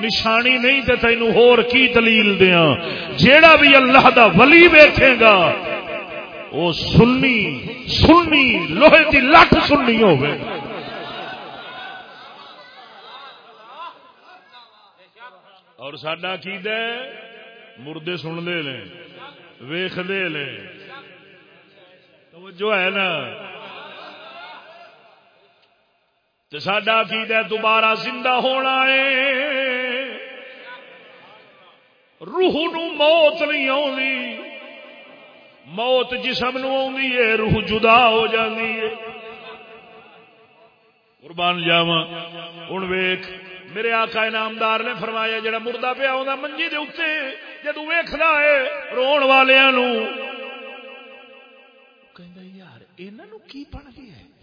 نشانی نہیں تے تینوں ہور کی دلیل دیاں۔ جیڑا بھی اللہ دا ولی ویکھے گا، او سنی سنی، لوہے دی لٹ سننی ہوے اور ساڈا عقیدہ ہے، مردے سن دے لیں ویکھ دے لیں توجہ ہے نا؟ تو سڈا عقید دوبارہ زندہ ہونا ہے۔ روح نو موت نہیں آنی موت جسم نو ہے، روح جدا ہو جاتی ہے۔ قربان جاوا ہوں ویخ میرے آقا انعامدار نے فرمایا، جڑا مردہ پیا ہوتا منجی دے اتنے جدو ویخنا ہے رو والوں یار یہ کی بن گیا ہے؟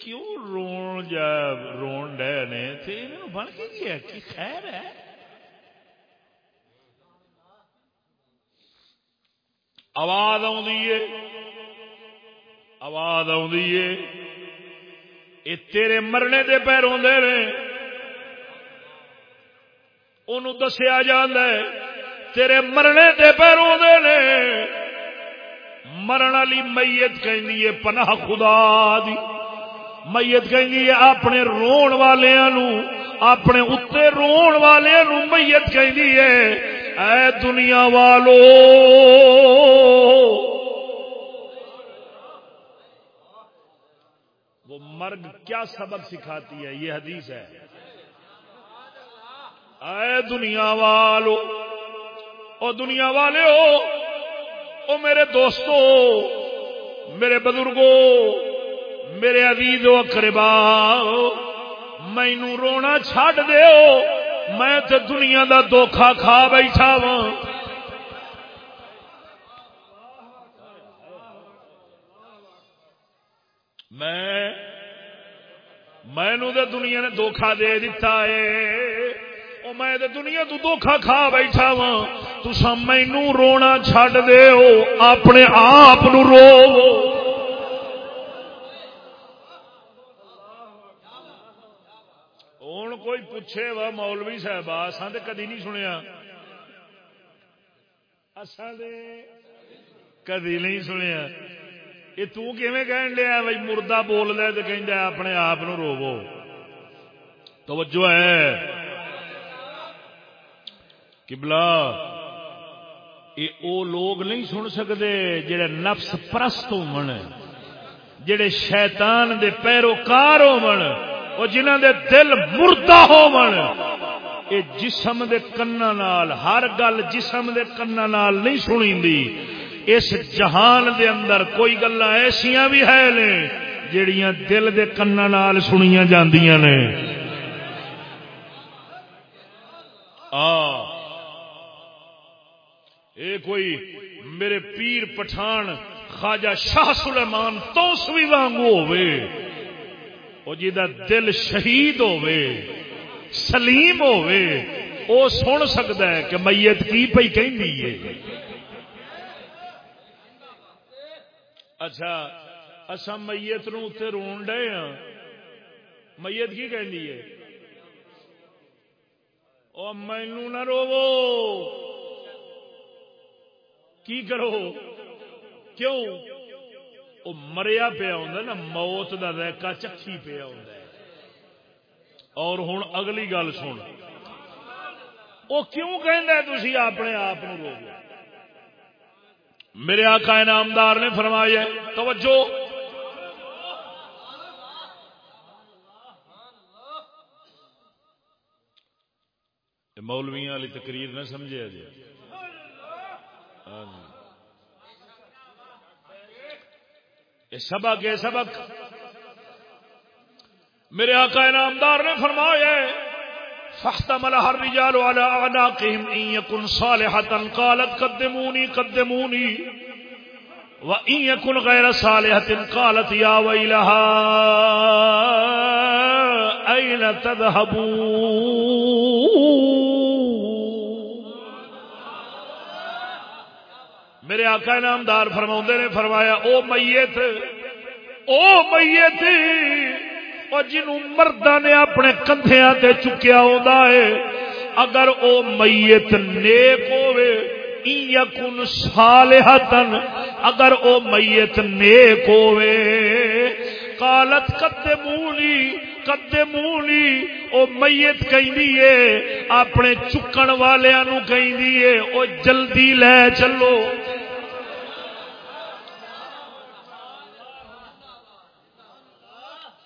کیوں رون جا رون ڈے نے بن کے گیا کی خیر ہے۔ آواز آوندی ہے۔ آواز آوندی ہے۔ اے تیرے مرنے دے پہ رو دے ان دسیا جا تیرے مرنے دے پیروں دے نے۔ مرن والی میت کہ پناہ خدا دی۔ میت کہ اپنے رون والوں اپنے اتنے رون والوں میت کہ اے دنیا والو۔ وہ مرگ کیا سبق سکھاتی ہے، یہ حدیث ہے۔ اے دنیا والو، او دنیا والے ہو او میرے دوستو، میرے بزرگوں میرے عزیز و اقربا مینو رونا چھڈ دیو، میں تے دنیا دا دھوکھا کھا بیٹھا وا میں مینو تے دنیا نے دھوکھا دے دیتا ہے میں تے دنیا تو دھوکھا کھا بیٹھا وا تسا مینو رونا چھڈ دیو، اپنے آپ نو رو کوئی پوچھے وا مولوی صاحب اصل تو کدی نہیں سنیا۔ کدی نہیں سنیا۔ یہ تین لیا بھائی، مردہ بول رہا تو کہ اپنے آپ روو توجہ ہے۔ کبلا یہ او لوگ نہیں سن سکتے جڑے نفس پرست ہو جڑے شیطان دے پیروکار ہو وہ جنہ دے دل مردہ ہو اے جسم دے کنہ نال، ہر گل جسم دے کنہ نال نہیں سنی دی اس جہان دے اندر کوئی گلا ایسیاں بھی ہے نے جڑیاں دل دے کنہ نال سنیاں جاندیاں نے۔ آ۔ اے کوئی میرے پیر پٹھان خواجہ شاہ سلیمان تو سوی وانگو ہوئے وہ جا دل شہید ہوے سلیم ہوے او سن سکتا ہے کہ میت کی پی کہ اچھا اصا میت نو اتنے رو ڈے ہاں۔ میت کی کہ مینو نہ روو کی کرو؟ کیوں؟ وہ مریا پیا ہوں نا موت کا ریکا چکی پیا ہوں اور ہوں اگلی گل سن وہ کیوں تھی اپنے آپ رو میرے آقا انعامدار نے فرمایا توجہ مولویاں والی تقریر نہ سمجھا جی ہاں جی یہ سبق ہے سبق۔ میرے آقا انعامدار نے فرمایا فاحتمل الرجال على اعناقهم ان يكن صالحا قالت قدموني قدموني وان يكن غير صالحه قالت يا ويلها اين تذهبون۔ میرے آقا نامدار فرما نے فرمایا، او میت او میت اور جنوں مردہ نے اپنے کندھیاں تے چکیا ہوتا ہے، اگر او میت نیک ہوئے یکن صالحتن، اگر او میت نیک ہوئے قالت قدمونی قدمونی، او میت کہیں اپنے چکن والوں نو کہیں او جلدی لے چلو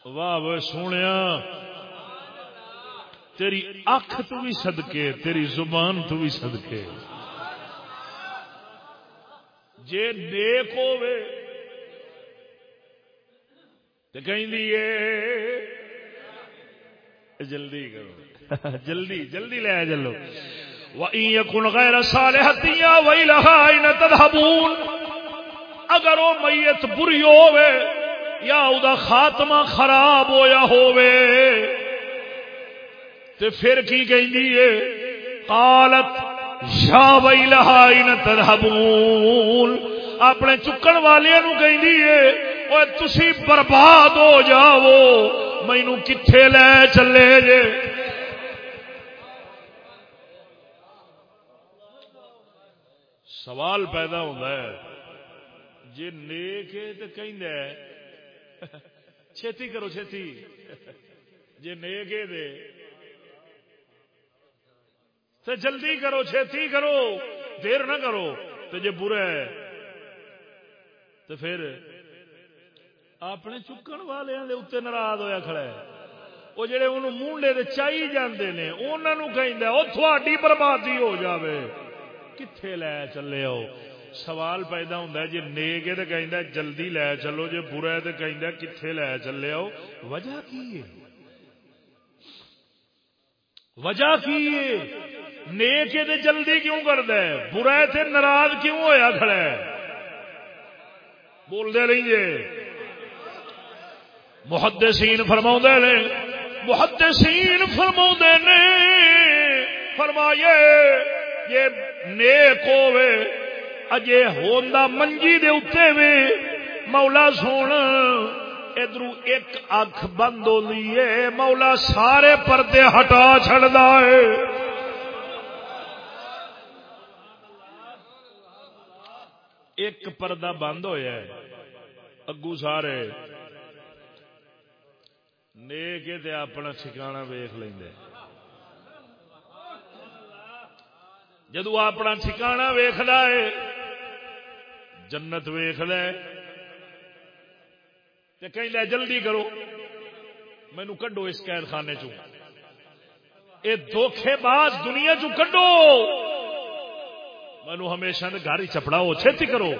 واہ واہ سونے تیری اکھ تو بھی صدقے تیری زبان تو بھی صدقے جے نیک ہوے تو کہیں جلدی کرو جلدی جلدی لے چلو وَإِن يَكُنْ غَيْرَ صَالِحَةٍ يَا وَيْلَهَا أَيْنَ تَذْهَبُونَ اگر وہ میت بری ہوے یا او خاتمہ خراب ہویا ہووے، تے پھر کی کہندی قالت، یا ویلہا ان تذهبون اپنے چکن والے نو کہندی ہے اوے تسی برباد ہو جاؤ، مینوں کتھے لے چلے جے۔ سوال پیدا ہوتا ہے جی نیک ہے تو کہ چھتی کرو چھتی۔ جی نیک ہے تو جلدی کرو، چھتی کرو۔ دیر نہ کرو۔ تو جی برا ہے۔ تو پھر اپنے چکن والوں کے اتنے ناراض ہوا کھڑا ہے۔ وہ جڑے ان مونڈے چاہی جاندے نے، انہوں کہ وہ تھوڑی بربادی ہو جاوے۔ کتنے لے چلے ہو؟ سوال پیدا ہوتا جی نیک ہے تو کہ جلدی لے چلو جی برا ہے تو کہ کتنے لے چلے ہو وجہ کی ہے وجہ کی ہے نیک ہے تو جلدی کیوں کرتا ہے برا ہے تو ناراض کیوں ہویا کھڑا ہے بول دے رہی ہے محدثین فرما نے محدثین فرما نے فرمائے یہ نیک ہوے اجے ہوندا منجی دے اتے وے مولا سونا ادھر ایک اکھ بند ہو ہے مولا سارے پردے ہٹا چڑھتا ہے ایک پردہ بند ہوا ہے اگو سارے نیک اپنا ٹھکانا ویخ لیں جدو اپنا ٹھکانا ویخ ہے جنت ویخ لے کہ جلدی کرو۔ مینو کڈو اس قید خانے چ دھوکھے باز دنیا چ کڈو۔ مینو ہمیشہ گھر ہی چپڑاؤ چھتی کرو۔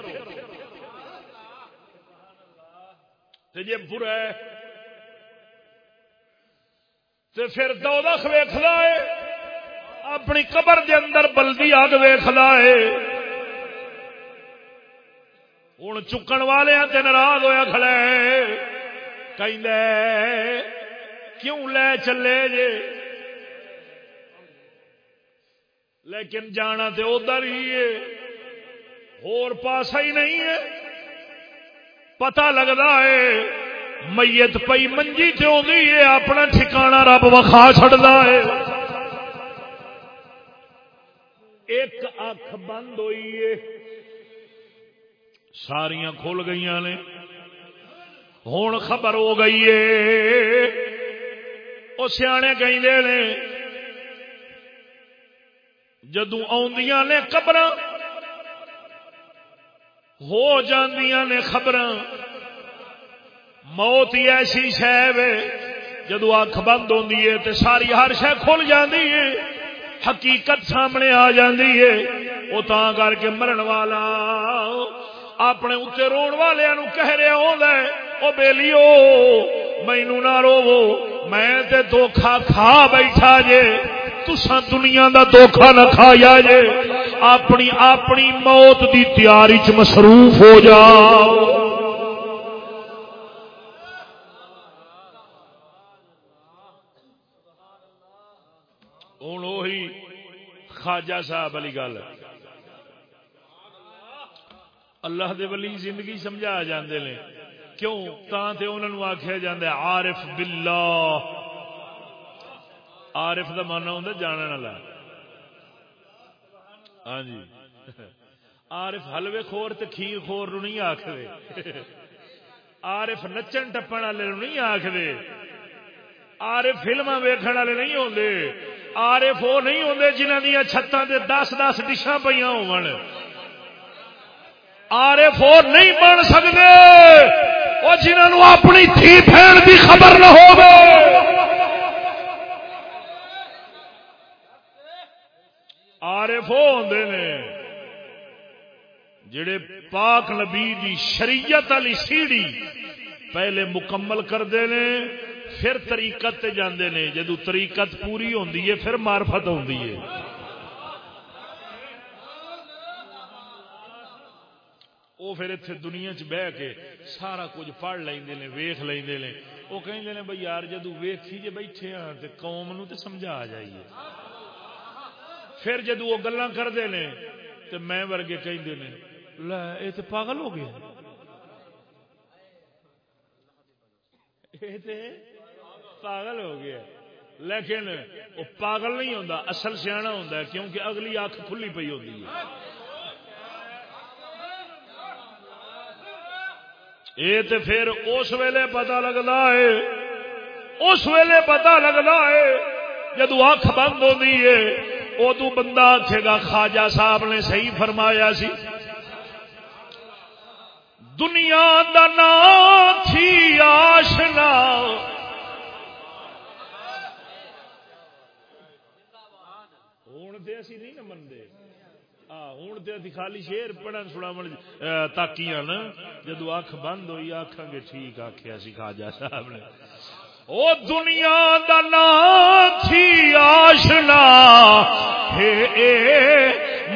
جی برا ہے تو پھر دو دخ ہے اپنی قبر دے اندر بلدی اگ ویخ ہے ہوں چکن والے ناراض ہوا کھڑا کہ کیوں لے چلے جے لیکن جانا تو ادھر ہی ہے اور پاسا ہی نہیں ہے پتا لگتا ہے میت پئی منجی چی ہے اپنا ٹھکانا رب وکھا چڑھتا ہے ایک اکھ بند ہوئی ہے ساریاں کھل گئی نے۔ ہوں خبر ہو گئی ہے۔ وہ سیانے کہ جدو آدیاں نے خبر ہو جاندیاں نے خبر موت ہی ایسی شہ جدو اکھ بند ہوتی ہے تو ساری ہر شہ کھل جاتی ہے۔ حقیقت سامنے آ جاندی ہے۔ وہ تا کر کے مرن والا اپنے اتنے رو والے کہہ رہا ہوتا ہے وہ بےلیو مینو نہ رو میں تے دھوکھا کھا بیٹھا جے تسا دنیا دا دھوکھا نہ کھایا جے، اپنی اپنی موت دی تیاری چ مصروف ہو جاؤ۔ خواجہ صاحب والی گل۔ اللہ دے ولی زندگی سمجھا جاندے نے۔ کیوں؟ تاں تے انہاں نو آکھیا جاندا ہے، عارف باللہ۔ عارف دا معنی ہوندا جانن والا۔ ہاں جی۔ عارف حلوے خور تے کھیر خور نو نہیں آکھدے۔ عارف نچن ٹپن والے نو نہیں آکھدے۔ عارف فلماں ویکھن والے نہیں ہوندے۔ آرف وہ نہیں ہوتے جنہ دیا چھتان سے دس دس ڈشا پہ ہو آرف وہ نہیں بن سکتے۔ وہ جنہوں اپنی تھی بہن کی خبر نہ ہو آرف وہ ہوتے نے۔ جڑے پاک نبی دی شریعت والی سیڑھی پہلے مکمل کرتے ہیں پھر تریقت جاندے نے۔ جدو تریقت پوری ہوندی ہے، پھر مارفت ہوندی ہے۔ وہ پھر اتنے دنیا چ بہ کے سارا کچھ پڑھ لیں ویخ لیں وہ کہیں بھائی یار جدو ویکھی جی بیٹھے ہاں تو قوم نو تو سمجھا جائیے۔ پھر جدو وہ گلا کرتے ہیں تو میں ورگے کہیں لے یہ تو پاگل ہو گیا۔ پاگل ہو گیا۔ لیکن وہ پاگل نہیں ہوتا اصل سیاح ہوتا ہے کیونکہ اگلی اکھ کھلی پی ہوتی ہے۔ یہ تو پھر اس ویلے پتا لگتا ہے، اس ویلے پتا لگتا ہے جدو اکھ بند ہوتی ہے ادو بندہ آخے گا خواجہ صاحب نے صحیح فرمایا سی۔ دنیا دا نام تھی آشنا۔ ہوں تو اسی نہیں منتے ہوں تو خالی شیر پڑھن سنا تاکیاں نا۔ جدو اکھ بند ہوئی آخان گے، ٹھیک آخیا سی، خواجہ صاحب نے۔ او دنیا دا نام تھی آشنا۔ ہے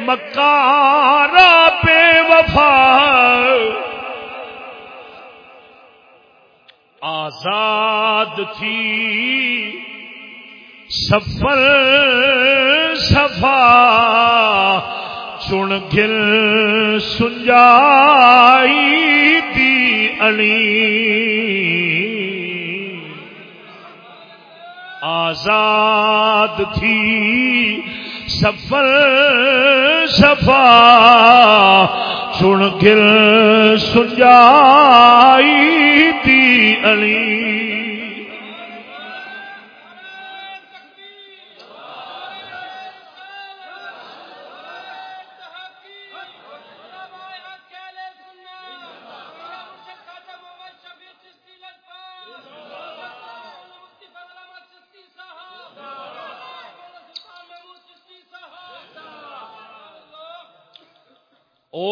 مکارا بے وفا۔ آزاد تھی، سفل صفا چن گل سنجائی دی علی آزاد تھی سفل صفا چن گل سنجائی دی علی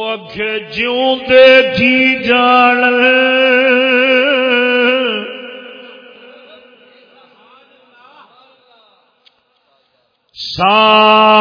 او اگے جیوں دے جی جان سار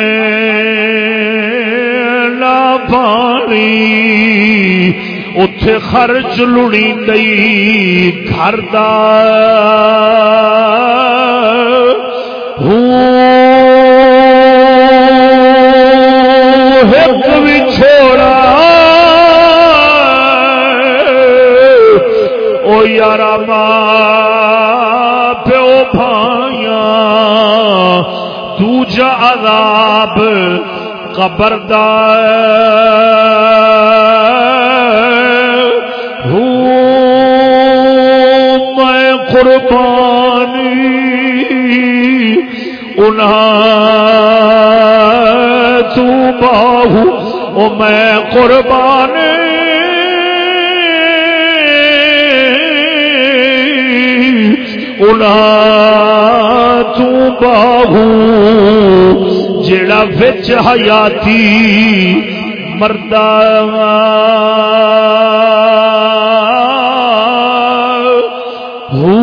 آنے پانی اتے خرچ لڑی گئی گھر ہک بھی چھوڑا۔ او یار ماں، پیو بھائیاں، دوجا عذاب قبردار ہوں میں قربانی انہیں تو باہو او میں قربانی انہیں تو باہو جڑا وچ حیاتی مردہ ہوں۔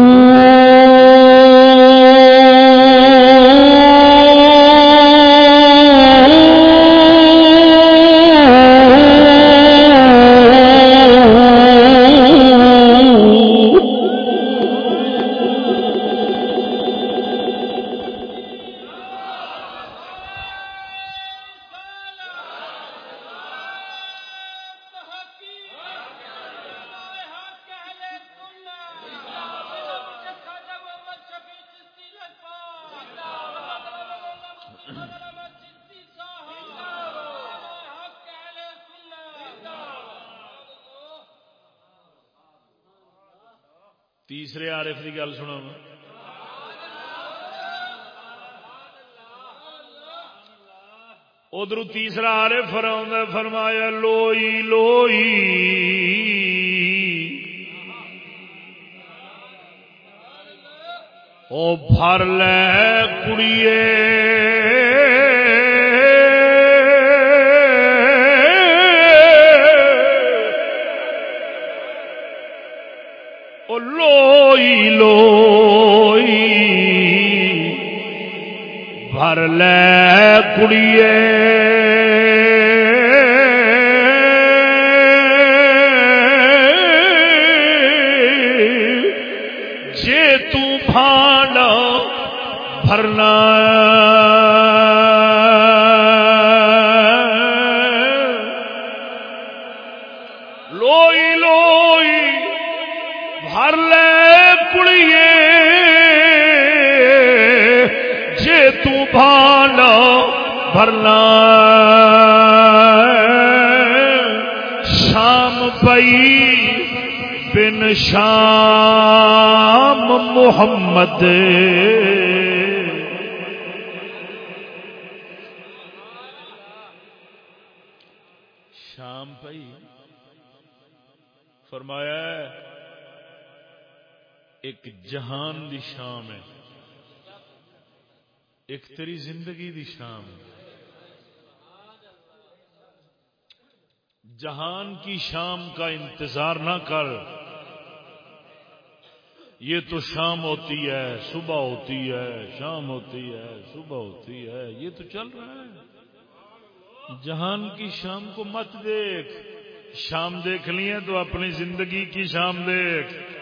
تیسرا فرما فرمایا لوئی لوئی۔ او بھر لے کڑیے۔ کر لے کڑیے جے تو بھرنا۔ شام پئی بن شام محمد شام پئی فرمایا ہے ایک جہان دی شام ہے۔ ایک تیری زندگی دی شام ہے۔ جہان کی شام کا انتظار نہ کر۔ یہ تو شام ہوتی ہے، صبح ہوتی ہے، شام ہوتی ہے، صبح ہوتی ہے۔ یہ تو چل رہا ہے۔ جہان کی شام کو مت دیکھ۔ شام دیکھ لی ہے تو اپنی زندگی کی شام دیکھ۔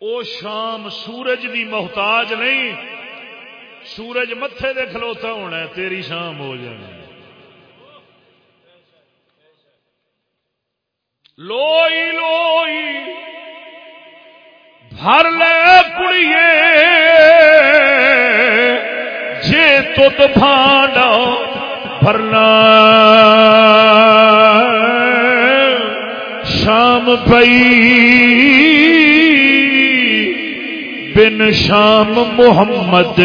او شام سورج دی محتاج نہیں۔ سورج متھے دے کھلوتا ہونا ہے، تیری شام ہو جانی۔ لوئی لوئی، بھر لے کڑیے۔ جے تو تو بھانڈا بھرنا۔ شام پئی۔ بن شام محمد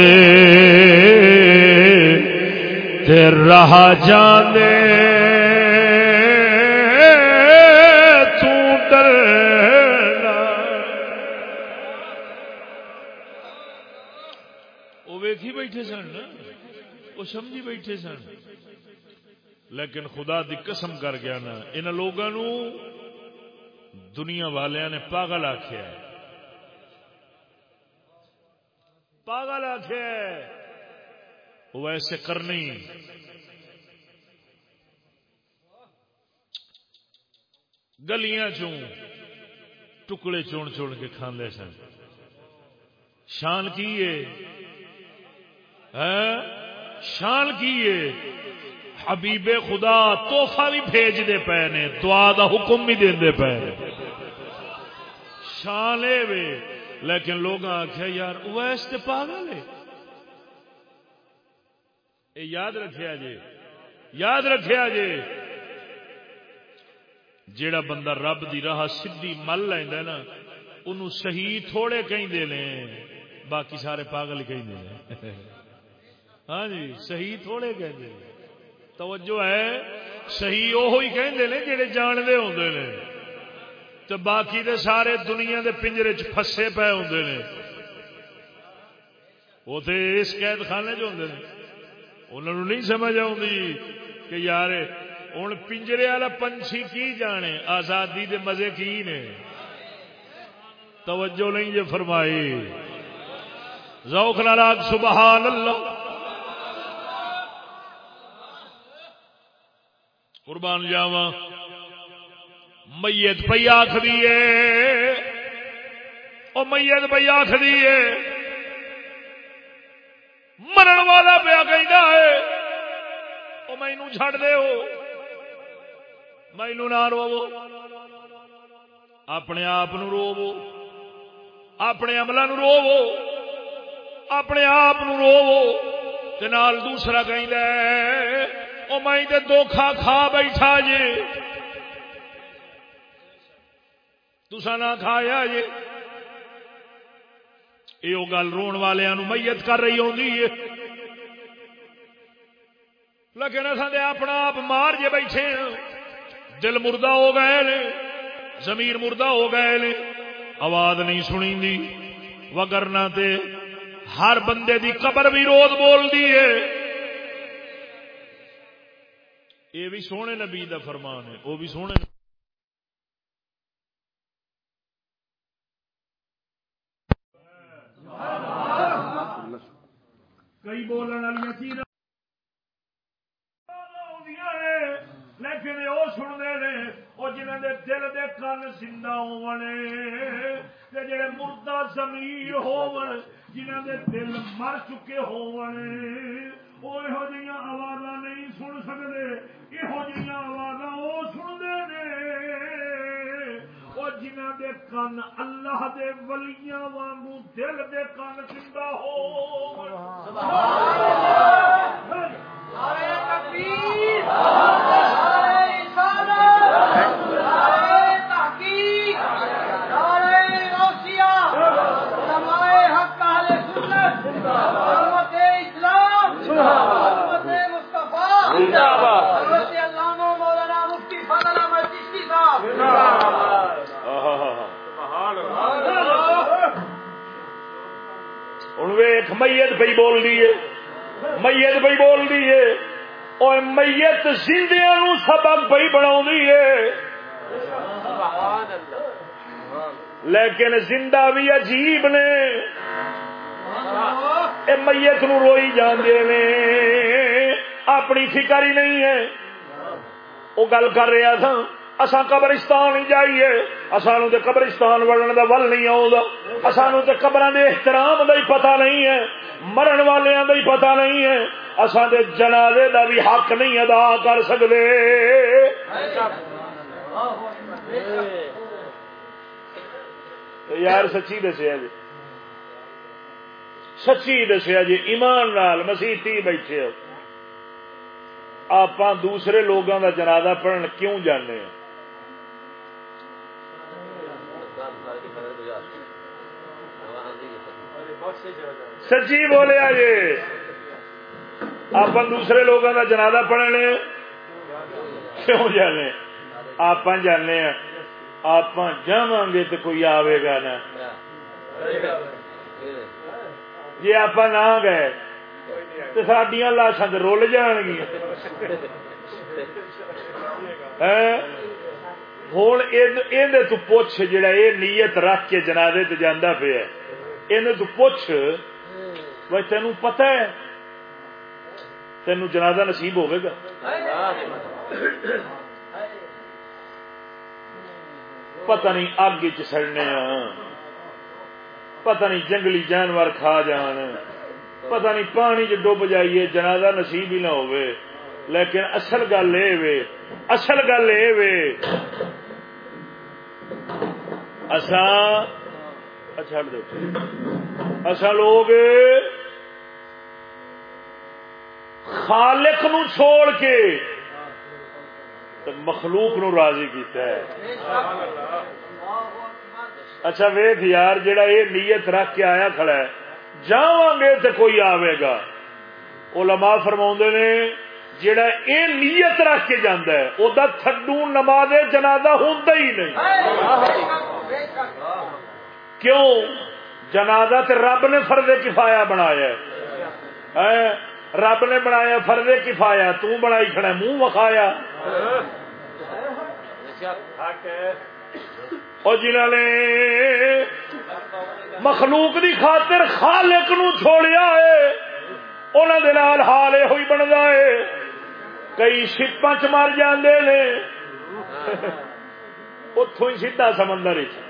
تے رہا جانے ویکھی بیٹھے سن وہ سمجھی بیٹھے سن۔ لیکن خدا دی قسم کر گیا نا۔ ان لوگوں دنیا والوں نے پاگل آخیا پاگل آخیا وہ کرنی گلیاں چوں ٹکڑے چون چون کے کھانے سن۔ شان کی ہاں؟ شان کی حبیب خدا توحفہ بھی بھیج دے پے نے، دعا دا حکم بھی دے پے شان وے۔ لیکن لوگ آخیا یار ویس تے پاگل ہے۔ اے یاد رکھیا جی یاد رکھیا جی جیڑا بندہ رب دی راہ سدھی مل لینا نا انہوں صحیح تھوڑے کہیں دے لیں باقی سارے پاگل کہیں دے لیں ہاں جی صحیح تھوڑے کہیں دے لیں توجہ ہے، صحیح وہی کہیں دے جڑے جانتے ہوندے نے۔ تو باقی دے سارے دنیا دے پنجرے چ پھسے پے ہوندے نے۔ وہ تے اس قید خانے جو ہوندے نے۔ انہوں نے نہیں سمجھ آؤں کہ یار ہوں پنجرے والا پنچھی کی جانے؟ آزادی دے مزے کی نے۔ توجہ نہیں جو فرمائی۔ ذوق ناراگ سبحان اللہ قربان جاوا میت پی آخری وہ میت پی آخری مرن والا پیا کہ مینو چڈ دے مینو نہ رو اپنے آپ روو اپنے عملوں روو اپنے آپ رو نال دوسرا کہ میں دھوکھا کھا بیٹھا جی تسا نہ کھایا جی یہ گل رو والوں میت کر رہی ہوتی ہے لیکن اصل اپنا آپ مار جے بیٹھے ہاں۔ دل مردہ ہو گئے نے زمیر مردہ ہو گئے نے۔ آواز نہیں سنی دی وگرنا تے ہر بندے دی قبر بھی روز بول دی ہے یہ بھی سونے نبی دا فرمان ہے، وہ بھی سونے کئی بولنے والی چیزاں لیکن وہ سنتے ہیں وہ جنہ دے دل دے کن سندا ہونے جڑے مردہ زمیر ہون جنہ دے دل مر چکے ہونے وہ یہو جی آواز نہیں سن سکتے یہو جی آواز وہ سنتے ہیں وہ جنہ دے کن اللہ دے ولیاں وانگو دل دے کن سندا ہو۔ ویخ میت پی بول دیے میت پی بول دیے اور میت زندیا نو سبق پی بنا لیکن زندہ بھی عجیب نے۔ اے میت نو روئی جاندے نے۔ اپنی فکر ہی نہیں ہے۔ وہ گل کر رہا تھا۔ اصا قبرستان ہی جائیے۔ اصانو تے قبرستان وڑن دا ول نہیں آؤں اصانو تے قبران دے احترام دا ہی پتہ نہیں ہے۔ مرن والے دا ہی پتہ نہیں ہے۔ اصا دے جنازے دا بھی حق نہیں ادا کر سکتے یار، سچی دسیا جی۔ سچی دسیا جی ایمان نال مسیحی بیٹھے آپ دوسرے لوگوں کا جنازہ پڑھن کیوں جانے ہیں سچی بولیا جی آپ دوسرے لوگوں کا جنازہ پڑھنے کیوں جانے؟ آپ جانے آپ جا گے تو کوئی آئے گا نا جی آپ نہ گئے تو سڈیا لاشاں رول جان گیا ہوں یہ پوچھ جا یہ نیت رکھ کے جنازے جانا پیا۔ یہ پوچھ بھائی تین پتا ہے تین جنازہ نصیب ہوگا پتہ نہیں اگ چڑنے پتہ نہیں جنگلی جانور کھا جان پتہ نہیں پانی چ ڈب جائیے جنازہ نصیب ہی نہ ہو لیکن اصل گل یہ اصل گل یہ اچھا دو۔ اصا لوگ، خالق نو چھوڑ کے مخلوق نو راضی کیتا ہے۔ اچھا ویخ یار جڑا یہ نیت رکھ کے آیا کھڑا ہے جا گے تو کوئی آئے گا۔ علماء فرما نے جڑا یہ نیت رکھ کے جانا ہے وہ تھڈو نماز جنازہ ہوتا ہی نہیں۔ کیوں جنازہ تے رب نے فرد کفایا بنایا رب نے بنایا فرد کفایا تو بنائی کھڑا منہ وکھایا۔ اور جنہ نے مخلوق دی خاطر خالق نو چھوڑیا ہے انہوں دے نال حال یہ ہوئی بنتا ہے۔ کئی شپا چ مر جاندے نے۔ اتوں ہی سیدھا سمندر چ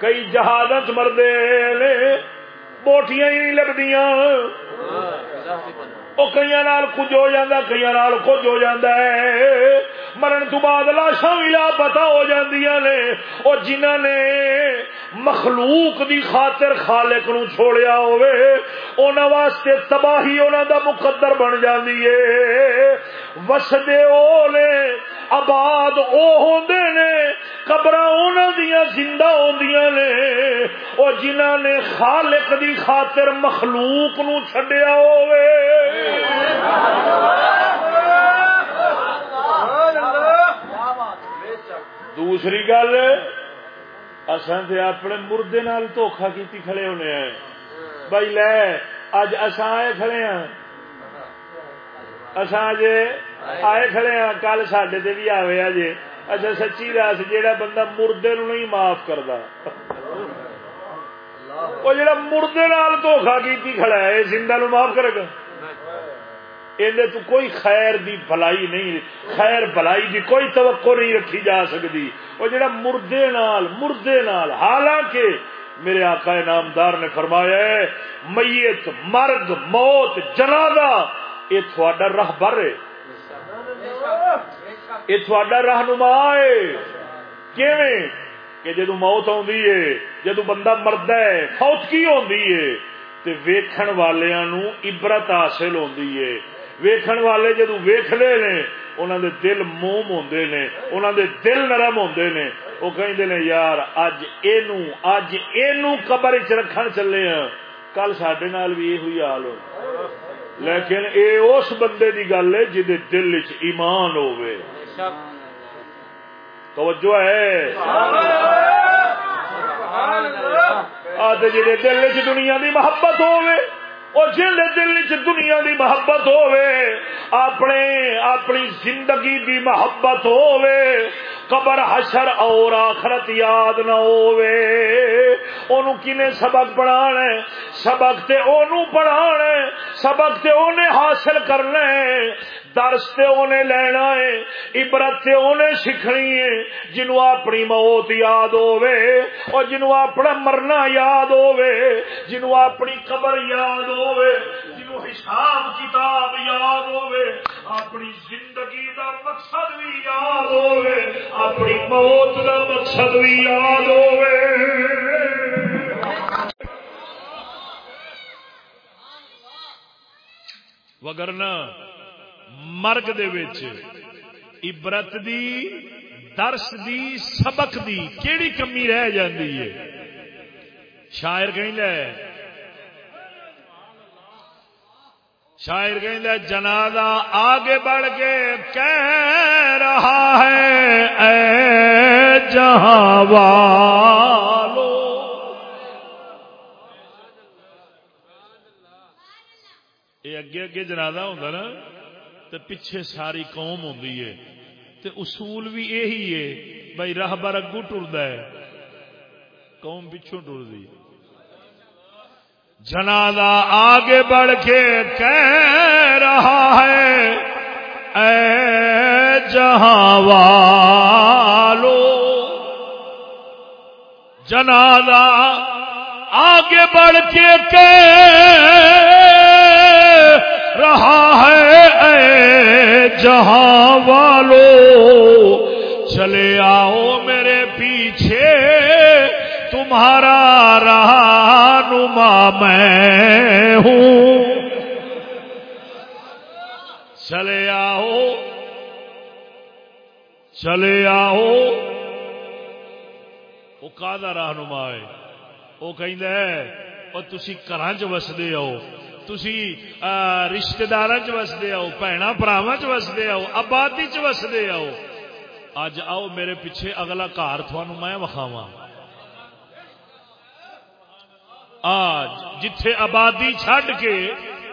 کئی جہاز مردے نے بوٹیاں ہی نہیں لگدیاں وہ کئی کچھ ہو جاتا کئی کچھ ہو جاتا ہے۔ مرن تو بعد لاشاں بھی لاپتا ہو جاندیاں نے۔ اور جنہاں نے مخلوق دی خاطر خالق نو چھوڑیا ہوئے انہاں واسطے تباہی انہاں دا مقدر بن جاندی ہے۔ وسدے او نے آباد او ہوندے نے قبراں انہاں دیاں زندہ ہوندیاں نے او جنہاں نے خالق دی خاطر مخلوق نو چھڈیا ہوئے دوسری گل اصل تو اپنے مردے نال دھوکھا کی کھڑے ہونے ہیں بھائی لے اج اصا آئے کھڑے ہیں اصا اج آئے کھڑے ہیں کل سڈے تے بھی آئے اج اچھا سچی رس جہا بندہ مردے نو نہیں معاف کرتا وہ جڑا مردے نال دھوکھا کی کھڑا ہے زندہ نو معاف کرے گا اندر تو کوئی خیر دی بھلائی نہیں خیر بھلائی دی کوئی توقع نہیں رکھی جا سکتی وہ جڑا مردے نال مردے نال حالانکہ میرے آقا نامدار نے فرمایا ہے میت مرد موت جنازہ یہ تھوڑا راہ بر ہے یہ تھوڑا رہنما ہے کیویں کہ جدو موت آدھی ہے جدو بندہ مرد ہے فوت کی ہوندی ہے تے ویکھن والیاں عبرت حاصل ہوندی ہے ویکھن والے جدو ویکھدے نے انہوں دے دل موم ہوندے نے انہوں دے دل نرم ہوندے نے وہ کہندے نے یار اج اینو اج اینو قبر وچ رکھن چلے ہیں کل ساڈے نال بھی یہ ہوئی حال ہو لیکن اے اس بندے دی گل ہے جے دل وچ ایمان ہوے توجہ ہے۔ جڑے دل چ دنیا دی محبت ہوے اور جن دل چ دنیا دی محبت ہوے اپنے، اپنی زندگی دی محبت ہوے قبر حشر اور آخرت یاد نہ ہوے اونوں کنے سبق پڑھانا ہے؟ سبق تے اونوں پڑھانا ہے؟ سبق تے اونے حاصل کرنا ہے؟ درس تے اونے لینا ہے؟ عبرت تے اونے سیکھنی ہے؟ جنوں اپنی موت یاد ہوے اور جنوں اپنا مرنا یاد ہوے جنوں اپنی قبر یاد ہوے جنوں حساب کتاب یاد ہوے اپنی زندگی دا مقصد بھی یاد ہوے اپنی موت دا مقصد بھی یاد ہوے وگرنا مرگ دے وچ عبرت دی، درس دی، سبق دی کیڑی کمی رہ جاندی ہے؟ شاعر کہندا ہے، شاعر کہندا جنازہ آگے بڑھ کے کہہ رہا ہے، اے جہاں والو۔ یہ اگے اگے جنازہ ہوندا نا، تے پیچھے ساری قوم ہوندی ہے۔ تے اصول بھی یہی ہے، بھائی راہ بر اگو ٹردا ہے، قوم پچھوں ٹردی جنازہ آگے بڑھ کے کہہ رہا ہے، اے جہاں والو۔ جنازہ آگے بڑھ کے کہہ رہا ہے، اے جہاں والو۔ چلے آؤ میرے پیچھے۔ تمہارا رہنما میں ہوں۔ چلے آؤ۔ چلے آؤ۔ وہ کا رہنما ہے؟ وہ کہ تھی گھر چ وسدے آؤ تھی رشتے دار چ وسدے آؤ بھن براوا چ وسدے آؤ آبادی چ وسدے آؤ اج آؤ میرے پیچھے اگلا گھر تھوان میں وکھاوا آج جتھے آبادی چھڈ کے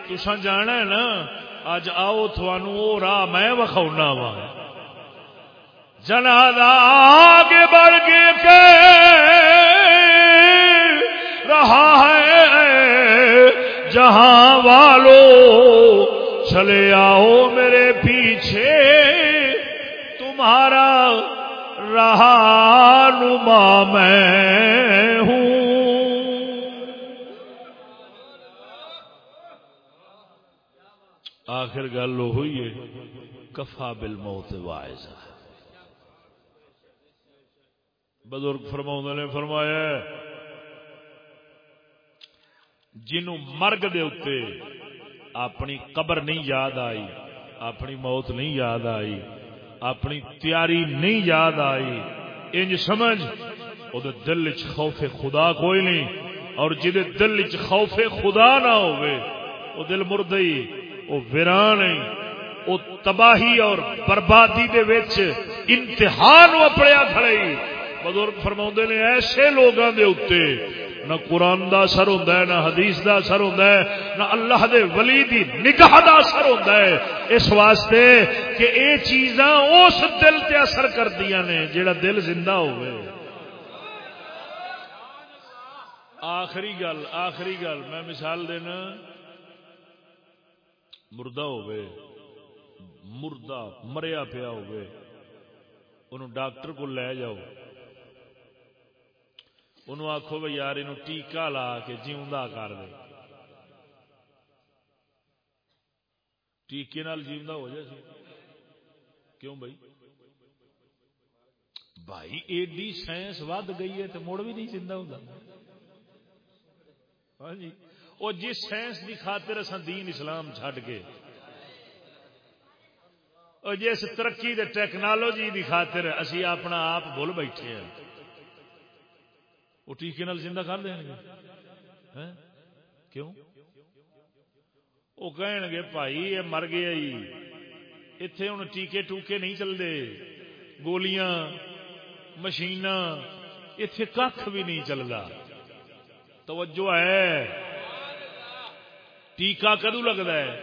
تسا جانا ہے نا اج آؤ تھوان راہ میں وکھاؤنا وا۔ جنازہ آگے بڑھ کے رہا ہے، جہاں والو چلے آؤ میرے پیچھے، تمہارا رہا نما میں۔ آخر گل ہوئی ہے، کفا بل موت وائز بزرگ فرما نے فرمایا جنوں مرگ دے اتے اپنی قبر نہیں یاد آئی، اپنی موت نہیں یاد آئی، اپنی تیاری نہیں یاد آئی، انج سمجھ وہ دل چ خوف خدا کوئی نہیں، اور جی دل چ خوف خدا نہ ہوئے وہ دل مردئی وہ ویران وہ تباہی اور بربادی دے وچ امتحان اپنے کھڑے بزرگ فرما نے، ایسے لوگوں دے اتنے نہ قرآن دا اثر ہوتا ہے، نہ حدیث دا اثر ہوتا ہے، نہ اللہ دے ولی دی نگاہ دا اثر ہوتا ہے۔ اس واسطے کہ اے چیزاں اس دل تے اثر کردیا نے جیڑا دل زندہ ہوئے۔ آخری گل آخری گل میں مثال دینا۔ مردہ ہوئے، مردہ مریا پیا ہوئے، انہوں ڈاکٹر کو لے جاؤ۔ انہوں آخو بھائی یار یہ ٹیکا لا کے جیوا کر دے۔ ٹیکے نال جیوا ہو جائے کیوں بھائی بھائی ایڈی سائنس ود گئی ہے تو مڑ بھی نہیں زندہ ہوتا ہاں جی۔ وہ جس سائنس کی خاطر دین اسلام چڈ کے اور جس ترقی دے ٹیکنالوجی کی خاطر اسی اپنا آپ بھول بیٹھے ہیں۔ وہ ٹیکے نال زندہ کر دیں گے۔ کیوں؟ وہ کہن گے، بھائی، یہ مر گیا جی۔ اتے ہوں ٹیکے ٹوکے نہیں چلتے گولیاں مشین اتے کھ بھی نہیں چلتا توجہ ہے۔ ٹیکا کدو لگتا ہے؟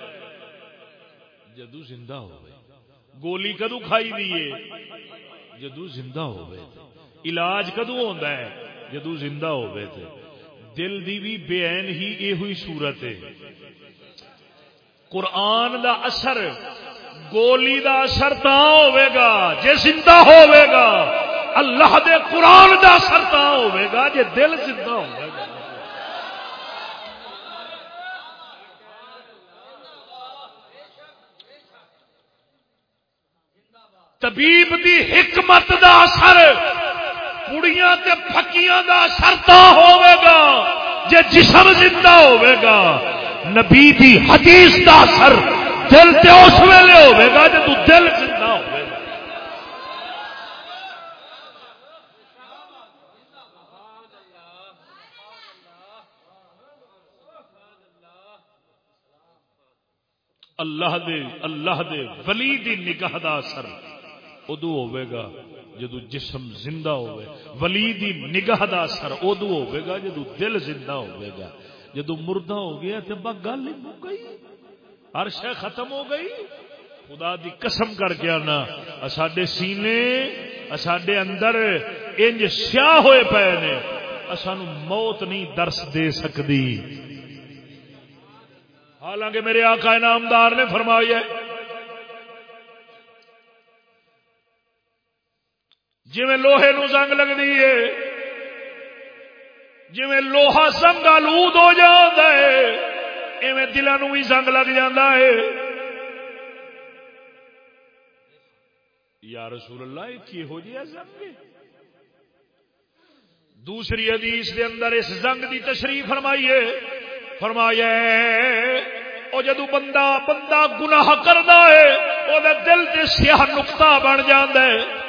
جدو زندہ ہو گولی کدو کھائی دیے جدو زندہ ہو علاج کدو ہوتا ہے؟ جدو زندہ ہوئے تھے۔ دل دی بھی بے عین ہی یہ ہوئی صورت ہے۔ قرآن دا اثر، گولی دا اثر تا ہوئے گا۔ جے زندہ ہوئے گا، اللہ دے قرآن دا اثر تا ہوئے گا۔ جے دل زندہ ہوئے گا۔ طبیب دی حکمت دا اثر کڑیاں تے پھکیاں دا سرتا ہوئے گا، جے جسم زندہ ہوئے گا۔ نبی دی حدیث دا سر دل تے اس ویلے ہوئے گا جے تو دل زندہ ہوئے گا۔ اللہ دے اللہ دے ولی دی نگاہ دا اثر۔ ادو ہوئے گا جدو جسم زندہ ہوئے ولی دی نگاہ دا اثر ادو ہوئے گا جدو دل زندہ ہوئے گا۔ جدو مردہ ہو گیا تو گل ہی گئی۔ ہر شہ ختم ہو گئی۔ خدا دی قسم کر کے آنا سڈے سینے سڈے اندر انج سیاہ ہوئے پے نے۔ سانو موت نہیں درس دے سکتی حالانکہ میرے آقا انعامدار نے فرمایا ہے جی لوہے نو زنگ لگتی ہے جی لوہا سنگ آلود ہو جاتا ہے، ایویں دلوں بھی زنگ لگ جاتا ہے۔ یا رسول اللہ کہہو جہا جی زنگ؟ دوسری حدیث دے اندر اس زنگ دی تشریف فرمائیے فرمایا وہ جدو بندہ بندہ گناہ کرتا ہے وہ دل سے سیاہ نقطہ بن جاتا ہے۔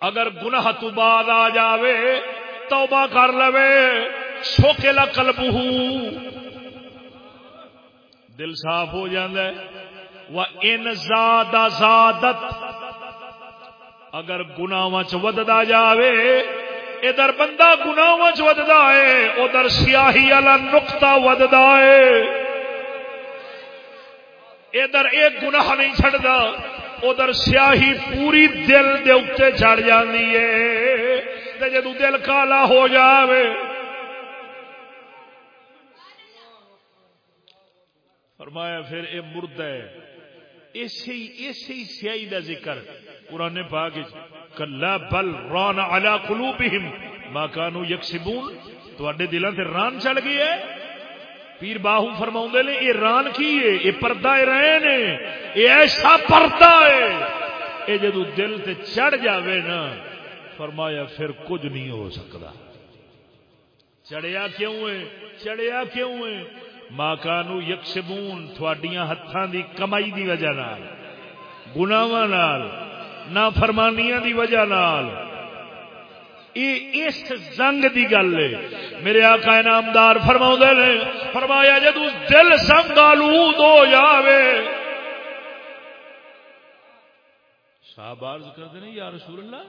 اگر گناہ تو بعد آ جاوے، توبہ کر لوے سوکے لا کلب دل صاف ہو جائے وہ ان زاد زادت، اگر گناواں چ وددا جاوے، ادھر بندہ گناواں چ وددا ہے، ادھر سیاہی والا نقطہ وددا ہے۔ ادھر ایک گناہ نہیں چھڑدا ادھر سیاہی پوری دل دے اتنے چڑھ جاتی ہے۔ جدو دل کالا ہو جاوے۔ فرمایا پھر یہ مرد ہے اسی اسی سیاہی دا ذکر قرآن پاک کلا بل ران علا قلوبہم۔ ما کانو یکسبون تو اڈے دلوں سے ران چڑھ گئی ہے۔ پیر باہو فرما نے یہ ران کی ہے؟ یہ پردہ رہے نے یہ ایسا پردہ ہے۔ یہ جدو دل تے چڑھ جاوے نا، فرمایا پھر کچھ نہیں ہو سکتا چڑیا کیوں ہے؟ چڑیا کیوں ہے؟ ماکانو یکسبون تھوڑیاں ہتھاں دی کمائی دی وجہ نال، گناواں نال نا فرمانیاں دی وجہ نال۔ اس زنگ دی گل ہے۔ میرے آقا نامدار فرما نے، فرمایا جدو دل سنگ آلود ہو جاوے۔ صاحب عرض کرتے ہیں یا رسول اللہ،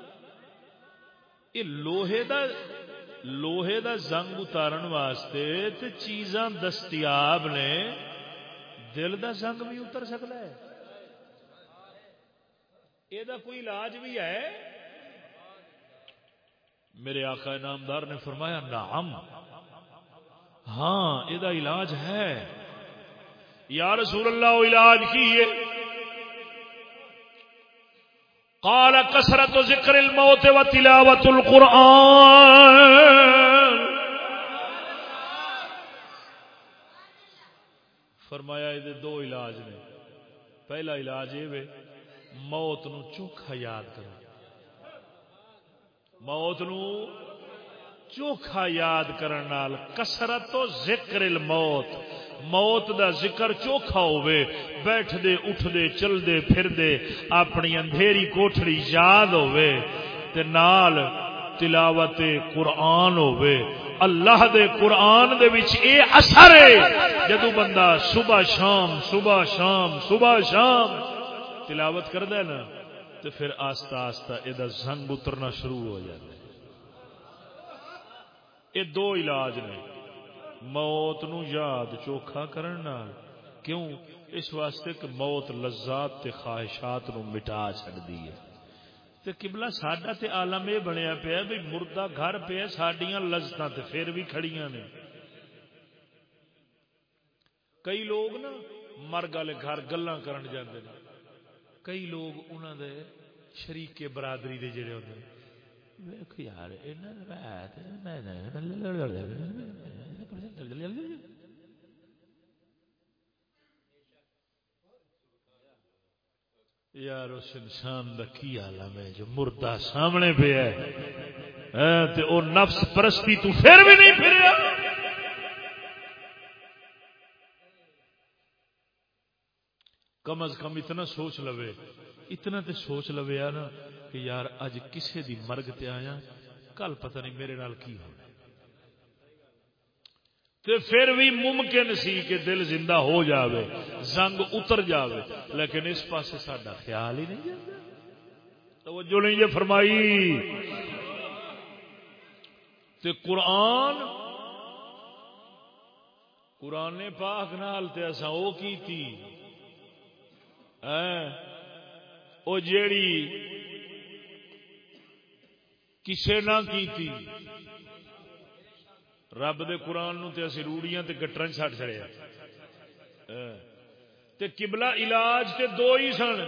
یہ لوہے دا لوہے دا زنگ اتارن واسطے تے چیزاں دستیاب نے، دل دا زنگ بھی اتر سکتا ہے۔ یہ کوئی علاج بھی ہے؟ میرے آقا نامدار نے فرمایا، نعم۔ ہاں یہ علاج ہے۔ یا رسول اللہ علاج کی ہے؟ قال کسرت ذکر الموت و تلاوت القرآن۔ فرمایا یہ دو علاج نے۔ پہلا علاج یہ موت نو چوکھا یاد کرو موت نو چوکھا یاد کرن نال کسرت تو ذکر الموت۔ موت دا ذکر چوکھا ہوئے بیٹھ دے اٹھ دے چل دے پھر دے اپنی اندھیری کوٹھڑی یاد ہوئے تے نال تلاوت قرآن ہوئے اللہ دے قرآن دے وچ اے اثر ہے۔ جدو بندہ صبح شام صبح شام صبح شام تلاوت کر دے نا تو پھر آستہ آستہ یہ زنگ اترنا شروع ہو جاتا ہے یہ دو علاج نے۔ موت نو یاد چوکھا کرنا کیوں؟ اس واسطے کہ موت لذات تے خواہشات نو مٹا چڑتی ہے۔ تے قبلہ ساڈا تے عالم یہ بنیا پیا بھی مردہ گھر پہ ساڈیاں لذت تے پھر بھی کھڑیاں نے۔ کئی لوگ نا مرگ والے گھر گلا کرن جاندے نے۔ کئی لوگ انہوں دے شریک برادری دے جڑے ہوتے ہیں یار یار اس انسان کا کی عالم ہے جو مردہ سامنے پہ ہے وہ نفس پرستی تو پھر بھی نہیں پھر کم از کم اتنا سوچ لو اتنا تے سوچ لو نا کہ یار اج کسے دی مرگ تے آیا، کل پتہ نہیں میرے نال کی ہونا۔ تے پھر بھی ممکن سی کہ دل زندہ ہو جاوے، زنگ اتر جاوے، لیکن اس پاسے ساڈا خیال ہی نہیں جاتا۔ توجہ نہیں جی فرمائی۔ تے قرآن قرآن پاک نال تے اساں او کیتی۔ وہ جیڑی کسے نہ کی تھی رب دے قرآن نو تے اسی روڑیاں تے گٹر چھٹ چڑیا تے قبلہ علاج تے دو ہی سن۔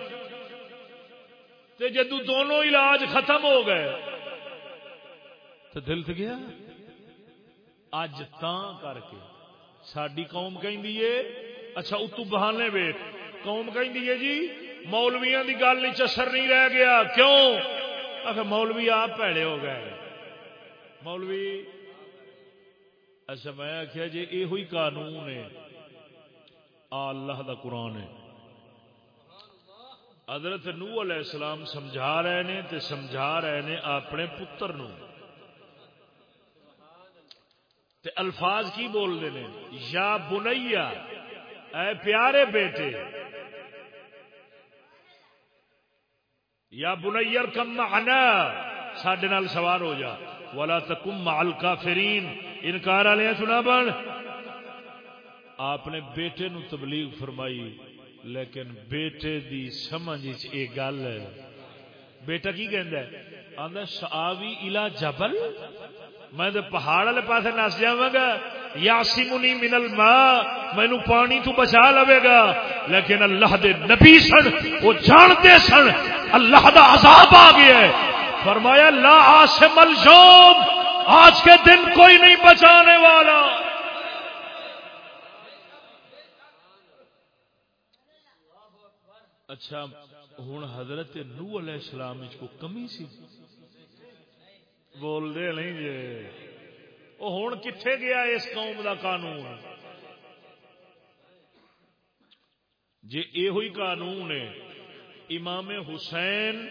تے جدو دونوں علاج ختم ہو گئے تو دل تو گیا؟ اج تاں کر کے ساری قوم کہ اچھا اتو بہانے بیٹھ قوم کہ جی مولویا کی گل چسر نہیں رہ گیا۔ کیوں؟ آخر مولوی آپ پیڑے ہو گئے۔ مولوی اچھا میں آخیا جی یہ قانون ہے۔ اللہ دا قرآن ہے۔ حضرت نو علیہ السلام سمجھا رہے نے تے سمجھا رہے نے اپنے پتر نو۔ تے الفاظ کی بول دے یا بنیا، اے پیارے بیٹے یا بنیر کم معنا سڈے نال سوار ہو جا۔ والا تکم مال کافرین انکار والے سنا بن آپ نے بیٹے نو تبلیغ فرمائی، لیکن بیٹے دی سمجھ یہ گل ہے۔ بیٹا کی کہندا ہے؟ آندا شاوی الا جبل؟ میں تے پہاڑ والے پاسے نس جاواں گا۔ یاسمنی من الماء مینو پانی تو بچا لوے گا۔ لیکن اللہ دے نبی سن، وہ جانتے سن اللہ دا عذاب آ گیا ہے۔ فرمایا، لا عاصم الجوم، آج کے دن کوئی نہیں بچانے والا۔ اچھا ہوں حضرت نو علیہ السلام کو کمی سی؟ بول دے نہیں جی وہ ہوں کتنے گیا اس قوم دا قانون؟ جی یہ قانون ہے۔ امام حسین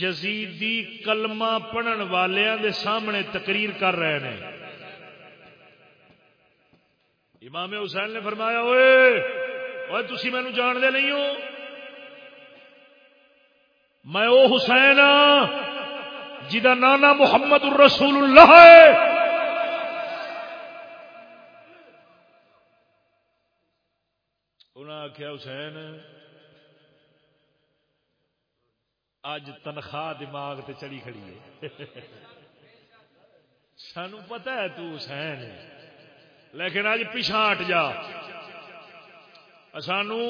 یزیدی کلمہ پڑھن والوں دے سامنے تقریر کر رہے ہیں امام حسین نے فرمایا ہوئے تھی مینو جانتے نہیں ہو؟ میں او حسین ہاں جا نانا محمد الرسول اللہ ہے۔ انہیں آخیا حسین اج تنخواہ دماغ تے چڑی کھڑی ہے۔ سانو پتا ہے تو حسین لیکن اج پیچھا ہٹ جا۔ سانو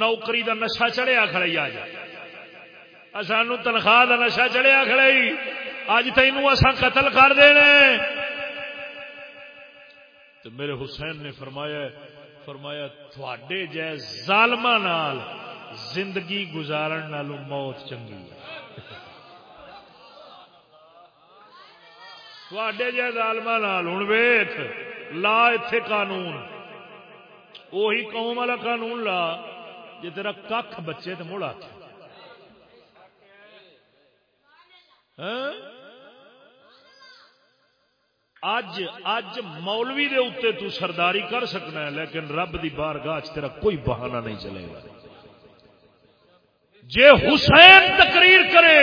نوکری دا نشا چڑھیا کھڑی آ جا سانو تنخواہ کا نشا چڑھیا کھڑائی اج تین اصا قتل کر دینے۔ تو میرے حسین نے فرمایا فرمایا تھوڑے جے ظالم نال زندگی گزارن نالو موت چنگی تھوڑے جے ظالم ہوں ویخ لا اتے قانون۔ وہی قوم والا قانون لا جی تیرا کھ بچے تو مڑ آخ ہاں؟ اج اج مولوی دے اتنے تو سرداری کر سکنا ہے، لیکن رب دی بار گاہ تیرا کوئی بہانہ نہیں چلے گا۔ جے حسین تقریر کرے،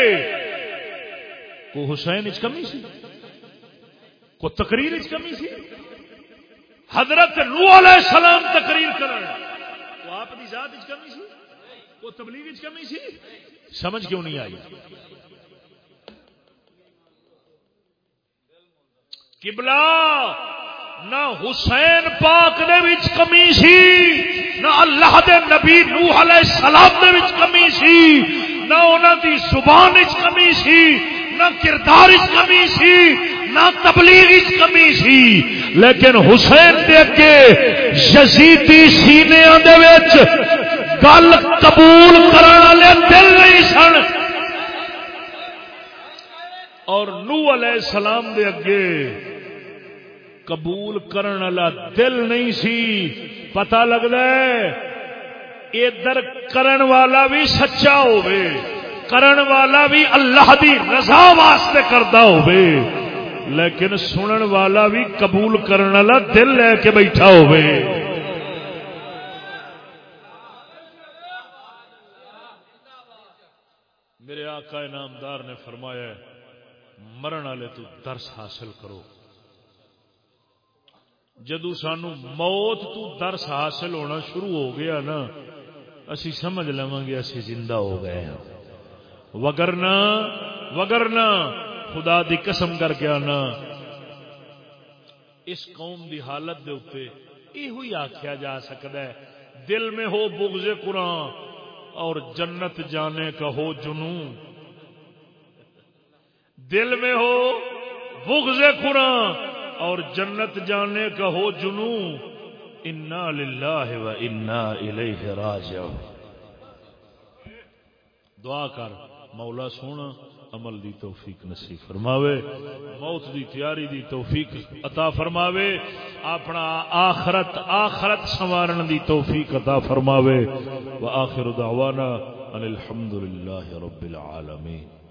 کو حسین اچ کمی سی؟ کو تقریر اچ کمی سی؟ حضرت نو علیہ السلام تقریر کرے تو آپ دی ذات اچ کمی سی؟ کو تبلیغ اچ کمی سی؟ سمجھ کیوں نہیں آئی؟ کبلا نہ حسین پاک دے وچ کمی سی نہ اللہ دے نبی نوح علیہ السلام دے وچ کمی سی، نہ انہاں دی زبان وچ کمی سی، نہ کردار وچ کمی سی، نہ تبلیغ وچ کمی سی۔ لیکن حسین دے اگے یزیدی سینیاں دے وچ گل قبول کرن والے دل نہیں سن۔ اور نو علیہ السلام دے اگے قبول کرن والا دل نہیں سی۔ پتا لگتا ہے، ادھر کرن والا بھی سچا ہوئے کرن والا بھی اللہ دی رضا واسطے کرتا ہوئے لیکن سنن والا بھی قبول کرن والا دل لے کے بیٹھا ہوئے میرے آقا انعامدار نے فرمایا مرن والے تو درس حاصل کرو۔ جدو سانو موت تو درس حاصل ہونا شروع ہو گیا نا، اسی سمجھ لوا گے اسی زندہ ہو گئے ہیں وگرنا وگرنا، خدا دی قسم کر کے آنا۔ اس قوم دی حالت دے اتنے یہ آخیا جا سکتا ہے۔ دل میں ہو بغض قرآن اور جنت جانے کا ہو جنون۔ دل میں ہو بغض قرآن اور جنت جانے کا ہو جنو انا للہ و انا الیہ راجعون۔ دعا کر، مولا سونا، عمل دی توفیق نصیب فرماوے، موت دی تیاری دی توفیق عطا فرماوے، اپنا آخرت آخرت سوارن دی توفیق عطا فرماوے۔ و آخر دعوانا ان الحمد للہ رب العالمین۔